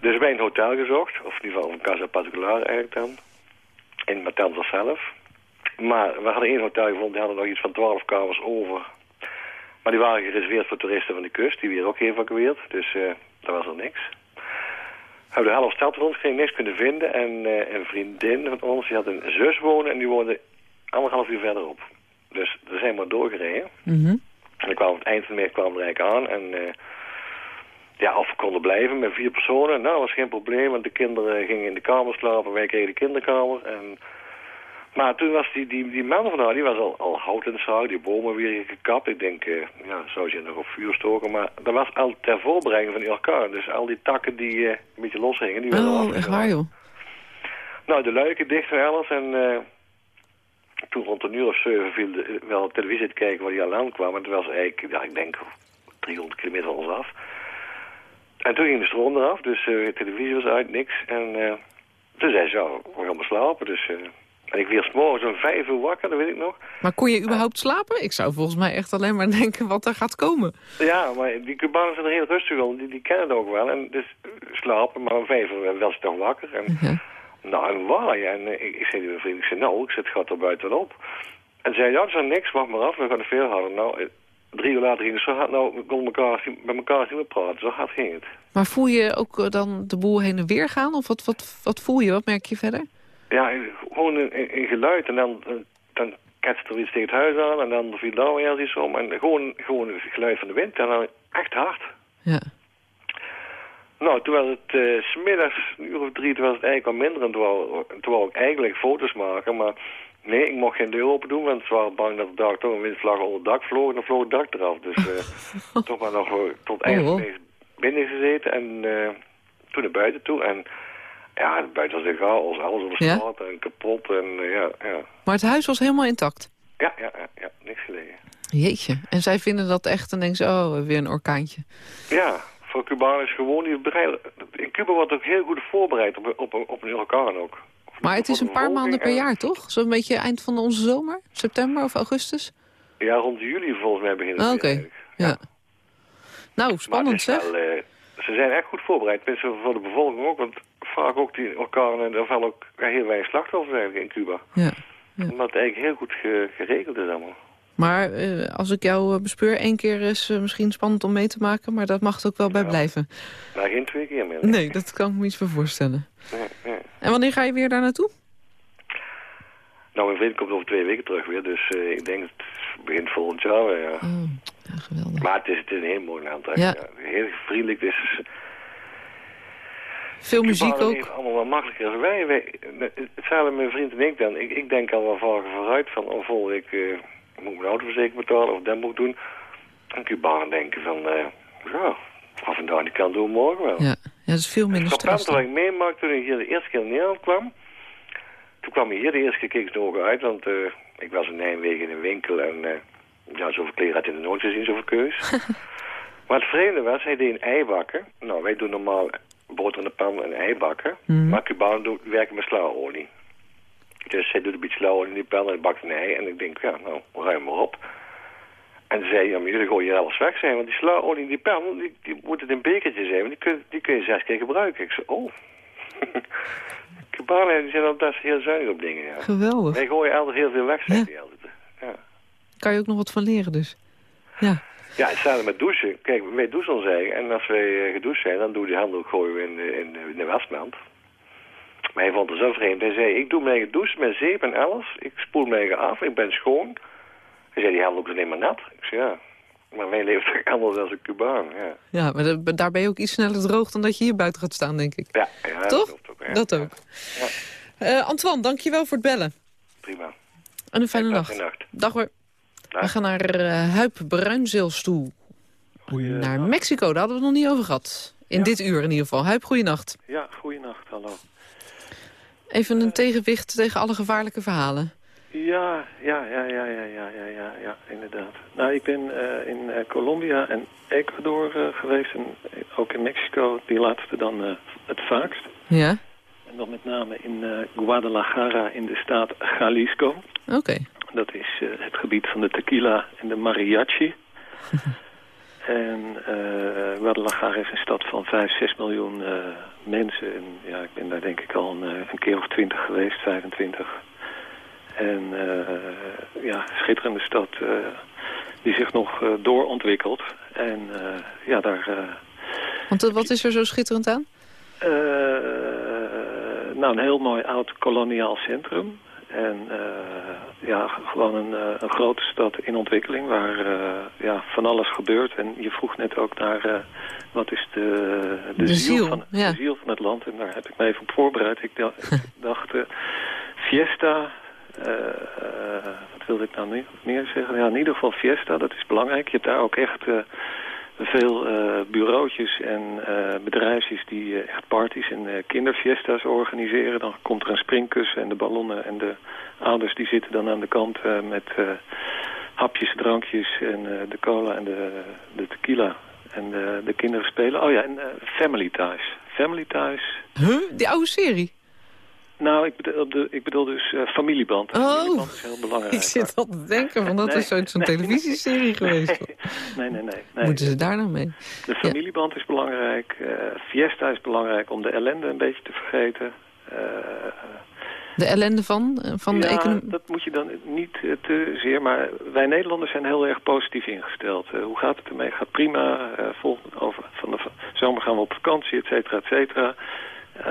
Dus wij een hotel gezocht, of in ieder geval een casa particular eigenlijk dan. In Matanzas zelf. Maar we hadden één hotel gevonden, die hadden nog iets van twaalf kamers over. Maar die waren gereserveerd voor toeristen van de kust, die weer ook geëvacueerd. Dus eh daar was er niks. We hebben de helft stad rondgekregen, niks kunnen vinden. En eh, een vriendin van ons, die had een zus wonen en die woonde anderhalf uur verderop. Dus daar zijn we maar doorgereden. Mhm. En dan kwam op het eind van de middag kwam er eigenlijk aan. En eh, ja, of we konden blijven met vier personen. Nou, dat was geen probleem, want de kinderen gingen in de kamer slapen. Wij kregen de kinderkamer. En... Maar toen was die, die, die man van haar, die was al, al hout in de zaal. Die bomen weer gekapt. Ik denk, eh, ja, zou je nog op vuur stoken. Maar dat was al ter voorbereiding van die orkaan. Dus al die takken die eh, een beetje loshingen, die werden Oh, afgehaald. echt waar, joh. Nou, de luiken dicht en alles. En eh, toen rond een uur of zeven viel de, wel op televisie te kijken waar die alarm kwam. En het was eigenlijk, ja, ik denk 300 kilometer van ons af. En toen ging de stroom eraf, dus de televisie was uit, niks. En toen zei ze, ja, we gaan maar slapen. Dus, en ik weer s'morgens om vijf uur wakker, dat weet ik nog. Maar kon je überhaupt slapen? Ik zou volgens mij echt alleen maar denken wat er gaat komen. Ja, maar die Cubanen zijn er heel rustig om. Die, die kennen het ook wel. En dus slapen, maar om vijf uur was ze toch wakker. En. Nou, en. En eh, ik, ik zei tegen mijn vriend, ik zei, nou, ik het gat er buiten op. En zei, ja, dat is er niks, wacht maar af, we gaan er veel harder. Nou, eh, drie uur later ging het zo hard, nou, we konden elkaar, met elkaar niet meer praten. Zo hard ging het. Maar voel je ook eh, dan de boel heen en weer gaan? Of wat, wat, wat voel je? Wat merk je verder? Ja, gewoon een geluid en dan, eh, dan ketst er iets tegen het huis aan en dan viel daar weer iets om. En gewoon, gewoon het geluid van de wind en dan echt hard. Ja. Nou, toen was het s smiddags, een uur of drie, toen was het eigenlijk al minder. En toen wou, ik eigenlijk foto's maken, maar nee, ik mocht geen deur open doen, want ze waren bang dat er daar toch een windvlag onder het dak vloog. En dan vloog het dak eraf. Dus eh, toch maar nog tot eind Oh, oh. de binnen gezeten en toen naar buiten toe. En ja, buiten was de chaos, alles op de Ja? straat en kapot en eh, ja, ja. Maar het huis was helemaal intact. Ja, ja, ja, ja, niks gelegen. Jeetje. En zij vinden dat echt en denken ze, oh, weer een orkaantje. Ja, voor Cubanen is gewoon die. In Cuba wordt ook heel goed voorbereid op, op, op een orkaan ook. Maar het is een paar maanden per jaar, toch? Zo'n beetje eind van onze zomer? September of augustus? Ja, rond juli volgens mij beginnen Ah, ze Oké, ja. Nou, spannend zeg. eh, ze zijn echt goed voorbereid. Tenminste voor de bevolking ook. Want vaak ook die orkanen, er vallen ook ja, heel weinig slachtoffers eigenlijk in Cuba. Ja. ja. Omdat het eigenlijk heel goed ge- geregeld is allemaal. Maar eh, als ik jou eh, bespeur, één keer is eh, misschien spannend om mee te maken... maar dat mag er ook wel bij blijven. Maar geen twee keer meer. Nee, dat kan ik me iets voor voorstellen. Nee. En wanneer ga je weer daar naartoe? Nou, mijn vriend komt over twee weken terug weer. Dus ik denk het begint volgend jaar weer, ja. Oh, ja, geweldig. Maar het is, het is een heel mooi land. Ja. Ja. Heel vriendelijk. Het is, Veel muziek ook. leven allemaal wat makkelijker dan wij. wij hetzelfde met mijn vriend en ik dan. Ik, ik denk al wel vaker vooruit van, oh, volgende week eh, moet ik mijn autoverzekering betalen of dat moet ik doen. En Cubanen denken van, eh, ja, af en toe die kan doen morgen wel. Ja, ja dat is veel minder Het stress. wat ik meemaakte toen ik hier de eerste keer in Nederland kwam. Toen kwam ik hier de eerste keer keek ik ogen uit, want eh, ik was in Nijmegen in een winkel en eh, ja, zoveel kleren had je nooit gezien, zoveel keus. maar het vreemde was, hij deed een ei bakken. Nou, wij doen normaal boter in de pan en ei bakken. Mhm. Maar Cubanen doen- werken met slaolie. Dus hij doet een beetje slaolie in die pan en bakt een ei. En ik denk, ja, nou, ruim maar op. En zei, ja, maar jullie gooien alles weg zijn. Want die slaolie, die pan, die, die moet het in bekertjes zijn. Want die kun, die kun je zes keer gebruiken. Ik zei, oh. Cubanen die zijn altijd best heel zuinig op dingen, ja. Geweldig. Wij gooien altijd heel veel weg, zei die altijd. Ja. Kan je ook nog wat van leren dus. Ja. Ja, hetzelfde met douchen. Kijk, wij douchen ons eigen. En als wij eh, gedoucht zijn, dan doe die handdoek gooien we in de, in, de- in de wasmand. Maar hij vond het zo vreemd. Hij zei, ik doe mijn douche met zeep en alles. Ik spoel mij eigen af, ik ben schoon. Hij zei, die handdoek is alleen maar nat. Ik zei, ja. Maar mijn leven toch anders dan een Cubaan, ja. Ja, maar da- daar ben je ook iets sneller droog dan dat je hier buiten gaat staan, denk ik. Ja, ja Toch? dat ook. ja. Dat ook. Eh, Antoine, dankjewel voor het bellen. Prima. En een fijne nacht. nacht. Dag hoor. We gaan naar eh Huip Bruinzeels toe. Naar Mexico, daar hadden we het nog niet over gehad. In dit uur in ieder geval. Huip, goeienacht. Ja, goeienacht, hallo. Even een tegenwicht tegen alle gevaarlijke verhalen. Ja, ja, ja, ja, ja, ja, ja, ja, ja inderdaad. Nou, ik ben eh, in eh, Colombia en Ecuador eh, geweest en ook in Mexico, die laatste dan eh, het vaakst. Ja? En dan met name in eh, Guadalajara in de staat Jalisco. Oké. Dat is eh, het gebied van de tequila en de mariachi. en eh Guadalajara is een stad van 5, 6 miljoen eh, mensen. En ja, ik ben daar denk ik al een, een keer of 20 geweest, 25. En ja, schitterende stad die zich nog doorontwikkelt. En ja, daar... Want wat is er zo schitterend aan? nou, een heel mooi oud koloniaal centrum. En eh, ja, gewoon een, eh, een grote stad in ontwikkeling waar eh, ja, van alles gebeurt. En je vroeg net ook naar wat is de, de, De ziel, van, ja. de ziel van het land. En daar heb ik me even op voorbereid. Ik da- ik dacht, fiesta, wat wilde ik nou meer, meer zeggen? Ja, in ieder geval fiesta, dat is belangrijk. Je hebt daar ook echt... veel eh, bureautjes en eh bedrijfjes die eh, echt parties en kinderfiesta's organiseren. Dan komt er een springkussen en de ballonnen en de ouders die zitten dan aan de kant met hapjes, drankjes en de cola en de, de tequila. En de, de kinderen spelen. Oh ja, en Family Ties. Family Ties. Huh? Die oude serie? Nou, ik bedoel, de, ik bedoel dus eh, familieband. Familieband is heel belangrijk. Ik zit al te denken, van dat Nee, is zo'n nee, televisieserie geweest. Nee, nee, nee. nee. Moeten ze daar nou mee? De familieband is belangrijk. eh, fiesta is belangrijk om de ellende een beetje te vergeten. Eh, De ellende van, van de economie? dat moet je dan niet te zeer. Maar wij Nederlanders zijn heel erg positief ingesteld. Hoe gaat het ermee? Gaat prima. Volgende, over, van de zomer gaan we op vakantie, et cetera, et cetera. Eh,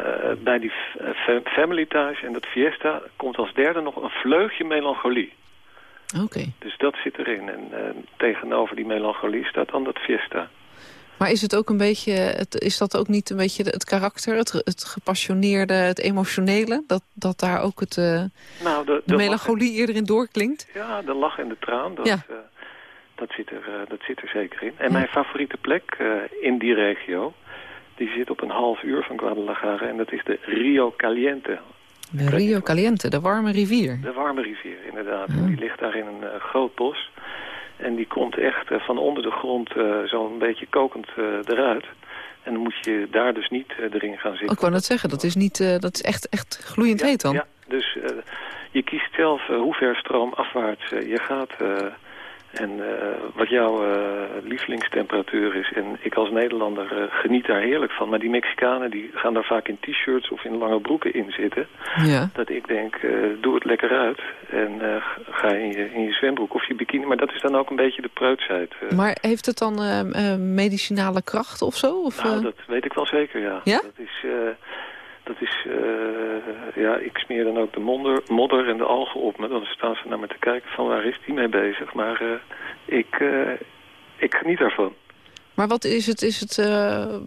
bij die eh, fa- family thuis en dat fiesta komt als derde nog een vleugje melancholie. Oké. Dus dat zit erin. En eh, tegenover die melancholie staat dan dat fiesta. Maar is het ook een beetje, het, is dat ook niet een beetje het karakter, het, het gepassioneerde, het emotionele? Dat, dat daar ook het, Nou, de, de de melancholie eerder in doorklinkt? Ja, de lach en de traan, dat, Ja. dat, zit, er, dat zit er zeker in. En mijn favoriete plek in die regio, die zit op een half uur van Guadalajara en dat is de Rio Caliente. De Rio Caliente, de warme rivier. De warme rivier, inderdaad. Die ligt daar in een eh, groot bos. En die komt echt eh, van onder de grond eh, zo'n beetje kokend eruit. En dan moet je daar dus niet erin gaan zitten. Oh, ik wou net zeggen, dat is, niet, dat is echt, echt gloeiend heet dan. Ja, dus je kiest zelf hoe ver stroomafwaarts je gaat. En eh, wat jouw eh, lievelingstemperatuur is. En ik als Nederlander eh, geniet daar heerlijk van. Maar die Mexicanen die gaan daar vaak in t-shirts of in lange broeken in zitten. Ja. Dat ik denk, doe het lekker uit. En ga in je, in je zwembroek of je bikini. Maar dat is dan ook een beetje de preutsheid. Maar heeft het dan medicinale kracht of zo? Of, Nou, dat weet ik wel zeker, ja. Ja? Dat is, dat is eh, ja, ik smeer dan ook de modder, modder en de algen op me. Dan staan ze naar me te kijken van waar is die mee bezig. Maar eh, ik, eh, ik geniet daarvan. Maar wat is het, is het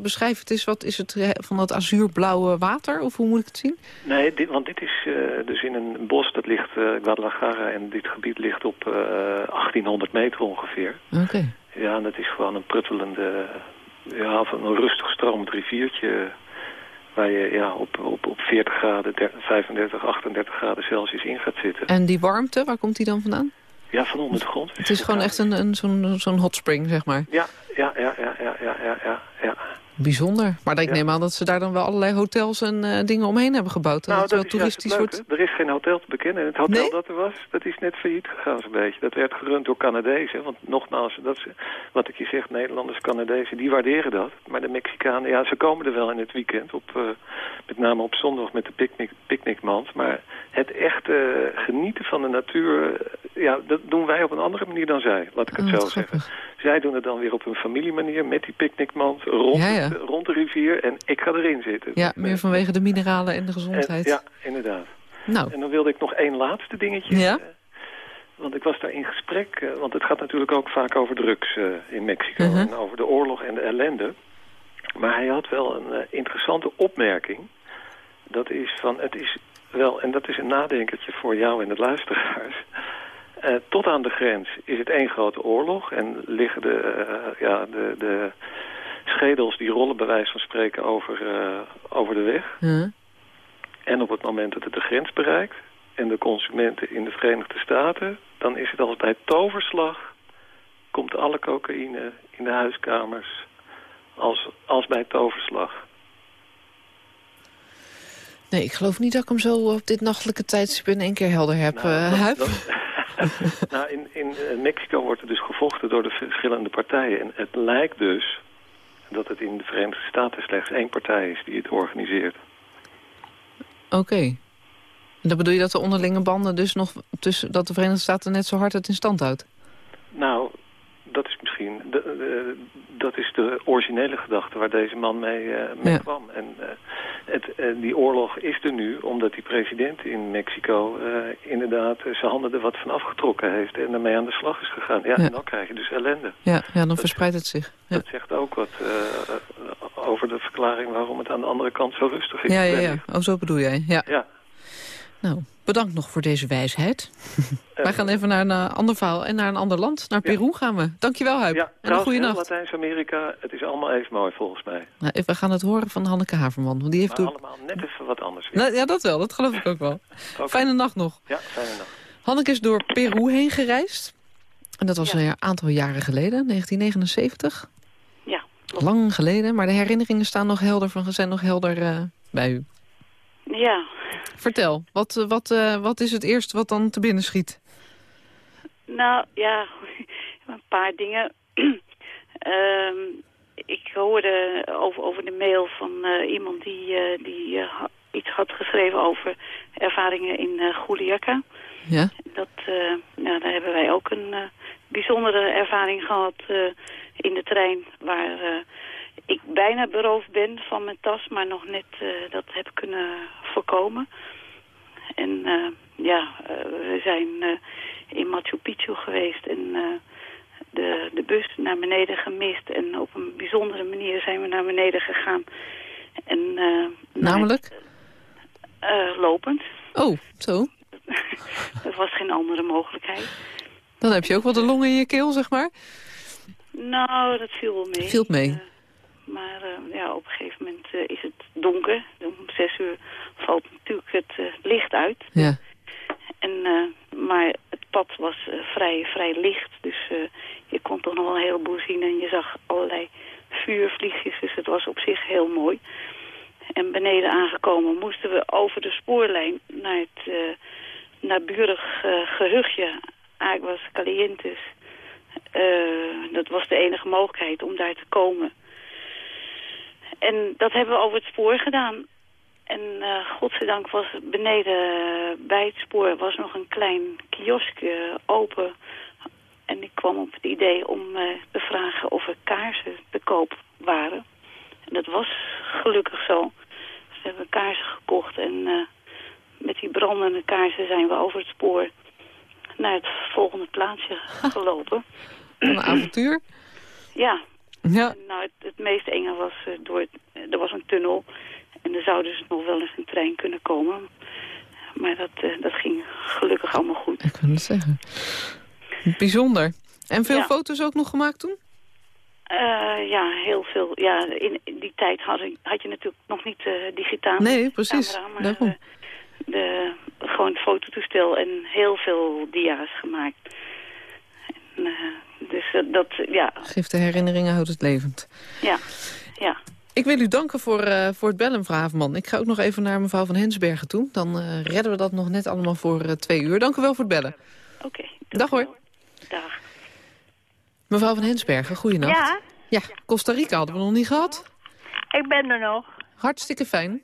beschrijf het eens, wat is het van dat azuurblauwe water? Of hoe moet ik het zien? Nee, dit, want dit is dus in een bos, dat ligt, Guadalajara en dit gebied ligt op eh 1800 meter ongeveer. Oké. Ja, en dat is gewoon een pruttelende, ja, of een rustig stromend riviertje waar je ja, op, op, op 40 graden, 30, 35, 38 graden Celsius in gaat zitten. En die warmte, waar komt die dan vandaan? Ja, van onder de grond. Het is, gewoon echt een, een, zo'n zo'n hot spring, zeg maar. Ja, ja, ja, ja, ja, ja, ja. Bijzonder. Maar ik Ja. neem aan dat ze daar dan wel allerlei hotels en eh, dingen omheen hebben gebouwd. Dat Nou, wel dat is juist toeristisch wordt. Er is geen hotel te bekennen. En het hotel Nee? dat er was, dat is net failliet gegaan zo'n beetje. Dat werd gerund door Canadezen. Want nogmaals, dat is, wat ik je zeg, Nederlanders, Canadezen, die waarderen dat. Maar de Mexicanen, ja, ze komen er wel in het weekend. Op, eh, met name op zondag met de picknick, picknickmand. Maar het echte genieten van de natuur, ja, dat doen wij op een andere manier dan zij. Laat ik het Oh, zo zeggen. grappig. Zij doen het dan weer op een familiemanier met die picknickmand rond, Ja, ja. het- rond de rivier. En ik ga erin zitten. Ja, meer vanwege de mineralen en de En- gezondheid. ja, inderdaad. Nou, En dan wilde ik nog één laatste dingetje. Ja? eh, want ik was daar in gesprek, eh, want het gaat natuurlijk ook vaak over drugs eh, in Mexico. Mhm. En over de oorlog en de ellende. Maar hij had wel een eh, interessante opmerking. Dat is van, het is wel, en dat is een nadenkertje voor jou en de luisteraars. Eh, tot aan de grens is het één grote oorlog. En liggen de, eh, ja, de, de schedels die rollen bij wijze van spreken over, eh, over de weg. En op het moment dat het de grens bereikt en de consumenten in de Verenigde Staten, dan is het als bij toverslag, komt alle cocaïne in de huiskamers als, als bij toverslag. nee, ik geloof niet dat ik hem zo op dit nachtelijke tijdstip in één keer helder heb. Nou, dat- Huip. dat- nou, in, in eh, Mexico wordt er dus gevochten door de verschillende partijen. En het lijkt dus dat het in de Verenigde Staten slechts één partij is die het organiseert. Oké. En dan bedoel je dat de onderlinge banden dus nog tussen dat de Verenigde Staten net zo hard het in stand houdt? Nou, dat is misschien... De, de- dat is de originele gedachte waar deze man mee, eh, mee Ja. kwam. En eh, het, eh, die oorlog is er nu omdat die president in Mexico... eh, inderdaad eh, zijn handen er wat van afgetrokken heeft... en daarmee aan de slag is gegaan. Ja, Ja. en dan krijg je dus ellende. Ja, ja dan verspreidt het zich. Ja. Dat zegt ook wat eh, over de verklaring waarom het aan de andere kant zo rustig is. Ja, ja, ja. Oh, zo bedoel jij. Ja. Ja. Nou, bedankt nog voor deze wijsheid. Wij gaan even naar een eh, ander verhaal en naar een ander land. Naar Peru gaan we. Dankjewel, Huip. Ja, en een goede nacht. Latijns-Amerika, het is allemaal even mooi volgens mij. Nou, we gaan het horen van Hanneke Haverman. Want die heeft Maar toen... allemaal net even wat anders. weer. Nou, ja, dat wel. Dat geloof ik ook wel. Fijne nacht nog. Ja, fijne nacht. Hanneke is door Peru heen gereisd. En dat was een aantal jaren geleden, 1979. Ja, Lang geleden, maar de herinneringen staan nog helder van, zijn nog helder eh, bij u. Ja, Vertel, wat, eh, wat, eh, wat is het eerste wat dan te binnen schiet? nou ja, een paar dingen. Ehm, ik hoorde over, over de mail van eh, iemand die, die ha- iets had geschreven over ervaringen in Juliaca. Ja? Dat, nou, daar hebben wij ook een bijzondere ervaring gehad eh, in de trein... waar ik bijna beroofd ben van mijn tas, maar nog net dat heb kunnen voorkomen. En eh, ja, eh, we zijn eh, in Machu Picchu geweest en de, de bus naar beneden gemist. En op een bijzondere manier zijn we naar beneden gegaan. En, Namelijk? lopend. Oh, zo. er was geen andere mogelijkheid. Dan heb je ook wel de longen in je keel, zeg maar. Nou, dat viel wel mee. Viel mee. Maar ja, op een gegeven moment is het donker. Om zes uur valt natuurlijk het eh, licht uit. Ja. En, eh, maar het pad was eh, vrij, vrij licht. Dus je kon toch nog wel een heleboel zien. En je zag allerlei vuurvliegjes. Dus het was op zich heel mooi. En beneden aangekomen moesten we over de spoorlijn naar het uh, naburig uh, gehuchtje Aguas Calientes. Uh, dat was de enige mogelijkheid om daar te komen. En dat hebben we over het spoor gedaan. En uh, godzijdank was beneden uh, bij het spoor was nog een klein kioskje open. En ik kwam op het idee om uh, te vragen of er kaarsen te koop waren. En dat was gelukkig zo. Dus we hebben kaarsen gekocht en met die brandende kaarsen zijn we over het spoor naar het volgende plaatsje gelopen. Een avontuur? Ja. ja. En, nou, het, het meest enge was, door het, er was een tunnel en er zou dus nog wel eens een trein kunnen komen. Maar dat, uh, dat ging gelukkig allemaal goed. Ik kan het zeggen. Bijzonder. En veel ja. foto's ook nog gemaakt toen? Uh, ja, heel veel. Ja, in, die tijd had, ik, had je natuurlijk nog niet digitaal. Nee, precies. Camera, maar, Daarom. de, gewoon het fototoestel en heel veel dia's gemaakt. En, uh, dus uh, dat, ja. Geeft de herinneringen, houdt het levend. Ja, ja. Ik wil u danken voor, eh, voor het bellen, mevrouw Havenman. Ik ga ook nog even naar mevrouw van Hensbergen toe. Dan eh, redden we dat nog net allemaal voor eh, twee uur. Dank u wel voor het bellen. Oké. Dag hoor. Dag. Mevrouw van Hensbergen, goeienacht. Ja? Ja, Costa Rica hadden we nog niet gehad. Ik ben er nog. Hartstikke fijn.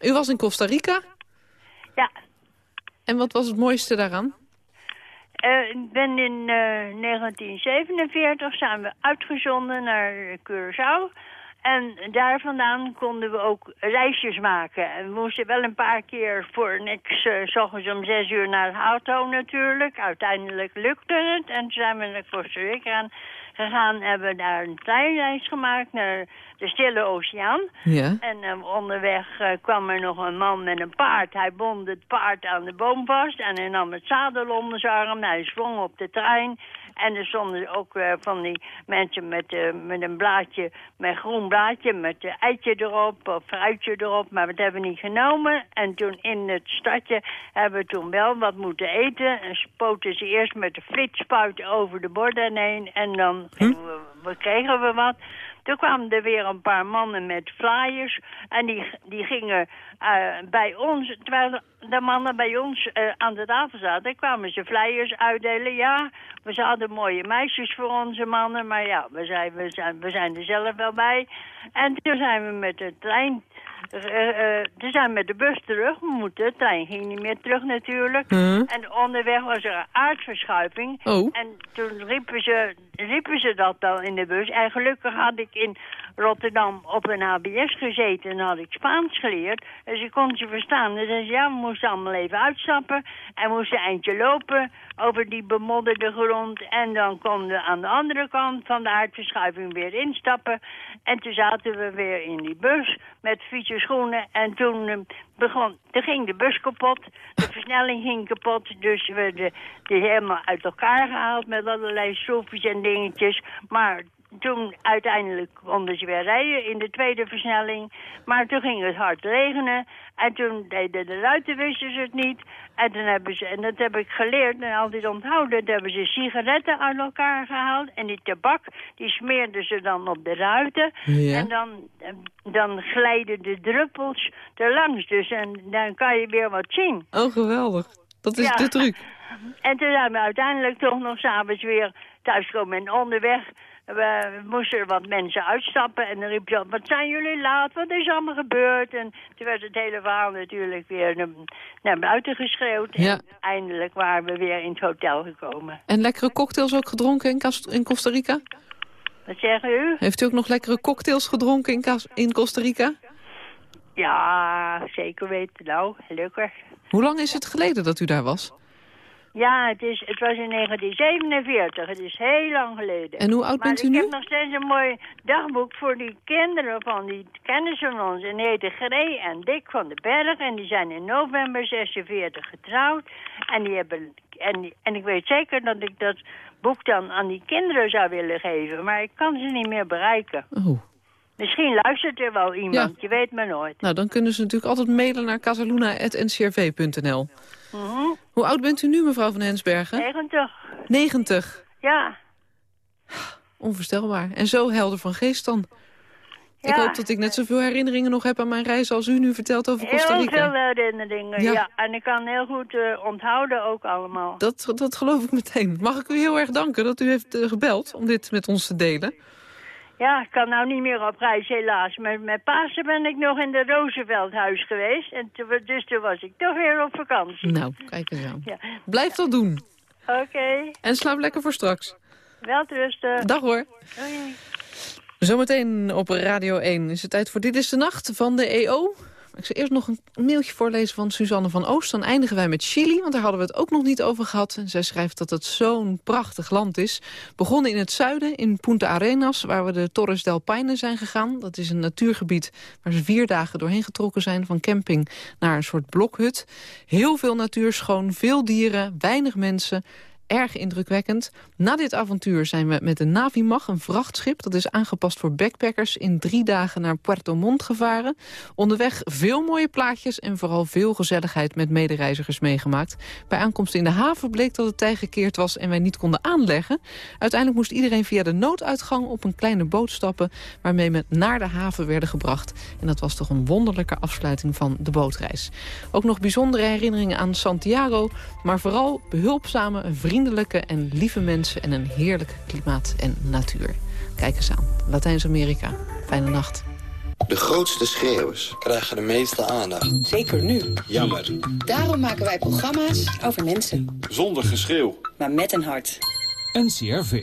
U was in Costa Rica? Ja. En wat was het mooiste daaraan? Eh, ik ben in eh, 1947 zijn we uitgezonden naar Curaçao. En daar vandaan konden we ook reisjes maken. En we moesten wel een paar keer voor niks, eh, s ochtends om zes uur naar de auto natuurlijk. Uiteindelijk lukte het en toen zijn we naar Costa Rica gegaan. Hebben we daar een treinreis gemaakt naar de Stille Oceaan. Ja. En eh, onderweg eh, kwam er nog een man met een paard. Hij bond het paard aan de boom vast en hij nam het zadel onder zijn arm. Hij sprong op de trein. En er stonden ook eh, van die mensen met, eh, met een blaadje, met groen blaadje, met een eitje erop of fruitje erop. Maar dat hebben we niet genomen. En toen in het stadje hebben we toen wel wat moeten eten. En spoten ze eerst met de flitspuit over de borden heen. En dan we, we kregen we wat. Toen kwamen er weer een paar mannen met flyers. En die, die gingen eh, bij ons, terwijl de mannen bij ons eh, aan de tafel zaten, kwamen ze flyers uitdelen. Ja, we hadden mooie meisjes voor onze mannen, maar ja, we zijn, we zijn, we zijn er zelf wel bij. En toen zijn we met de trein, eh, eh, toen zijn we met de bus terug. Moeten, de trein ging niet meer terug natuurlijk. En onderweg was er een aardverschuiving. Oh. En toen riepen ze, riepen ze dat dan in de bus. En gelukkig had ik in Rotterdam op een HBS gezeten en had ik Spaans geleerd. Dus ik kon ze verstaan. Dus zei ze, ja, we moesten allemaal even uitstappen. En moesten een eindje lopen over die bemodderde grond. En dan konden we aan de andere kant van de aardverschuiving weer instappen. En toen zaten we weer in die bus met fietsen schoenen. En toen, eh, begon, toen ging de bus kapot. De versnelling ging kapot. Dus we de, die helemaal uit elkaar gehaald met allerlei schroefjes en dingetjes. Maar toen uiteindelijk konden ze weer rijden in de tweede versnelling. Maar toen ging het hard regenen. En toen deden de ruiten wisten ze het niet. En, toen hebben ze, en dat heb ik geleerd en altijd onthouden. Toen hebben ze sigaretten uit elkaar gehaald. En die tabak, die smeerden ze dan op de ruiten. Ja. En dan, dan glijden de druppels er langs. Dus en dan kan je weer wat zien. Oh, geweldig. Dat is Ja. de truc. En toen zijn we uiteindelijk toch nog s'avonds weer thuiskomen. En onderweg we moesten er wat mensen uitstappen. En dan riep je, wat zijn jullie laat? Wat is allemaal gebeurd? En toen werd het hele verhaal natuurlijk weer naar, buiten geschreeuwd. Ja. En eindelijk waren we weer in het hotel gekomen. En lekkere cocktails ook gedronken in, in Costa Rica? Wat zeggen u? Heeft u ook nog lekkere cocktails gedronken in, in Costa Rica? Ja, zeker weten. Nou, gelukkig. Hoe lang is het geleden dat u daar was? Ja, het, is, het was in 1947. Het is heel lang geleden. En hoe oud maar bent u ik nu? heb nog steeds een mooi dagboek voor die kinderen van die kennissen van ons. En die heten Gree en Dick van den Berg. En die zijn in november 46 getrouwd. En, die hebben, en, en ik weet zeker dat ik dat boek dan aan die kinderen zou willen geven. Maar ik kan ze niet meer bereiken. Oh. Misschien luistert er wel iemand. Je weet maar nooit. Nou, dan kunnen ze natuurlijk altijd mailen naar casaluna.ncrv.nl. Hoe oud bent u nu, mevrouw van Hensbergen? 90. 90. Ja. Onvoorstelbaar. En zo helder van geest dan. Ik hoop dat ik net zoveel herinneringen nog heb aan mijn reis als u nu vertelt over Costa Heel Rica. veel herinneringen, Ja. ja. En ik kan heel goed eh, onthouden ook allemaal. Dat, dat geloof ik meteen. Mag ik u heel erg danken dat u heeft eh, gebeld om dit met ons te delen? Ja, ik kan nou niet meer op reis helaas. Met, met Pasen ben ik nog in de Roosevelthuis geweest. En dus toen was ik toch weer op vakantie. Nou, kijk eens aan. Ja. Blijf dat doen. Oké, En slaap lekker voor straks. wel rusten. Dag hoor. Doei. Zometeen op Radio 1 is het tijd voor Dit is de Nacht van de EO. Ik zal eerst nog een mailtje voorlezen van Suzanne van Oost. Dan eindigen wij met Chili, want daar hadden we het ook nog niet over gehad. En zij schrijft dat het zo'n prachtig land is. Begonnen in het zuiden, in Punta Arenas, waar we de Torres del Paine zijn gegaan. Dat is een natuurgebied waar ze vier dagen doorheen getrokken zijn... van camping naar een soort blokhut. Heel veel natuur schoon, veel dieren, weinig mensen... Erg indrukwekkend. Na dit avontuur zijn we met de Navimag, een vrachtschip... dat is aangepast voor backpackers, in drie dagen naar Puerto Montt gevaren. Onderweg veel mooie plaatjes en vooral veel gezelligheid met medereizigers meegemaakt. Bij aankomst in de haven bleek dat het tij gekeerd was en wij niet konden aanleggen. Uiteindelijk moest iedereen via de nooduitgang op een kleine boot stappen... waarmee we naar de haven werden gebracht. En dat was toch een wonderlijke afsluiting van de bootreis. Ook nog bijzondere herinneringen aan Santiago... maar vooral behulpzame, vriendelijke en lieve mensen... en een heerlijk klimaat en natuur. Kijk eens aan. Latijns-Amerika. Fijne nacht. De grootste schreeuwers krijgen de meeste aandacht. Zeker nu. Jammer. Daarom maken wij programma's over mensen. Zonder geschreeuw. Maar met een hart. NCRV.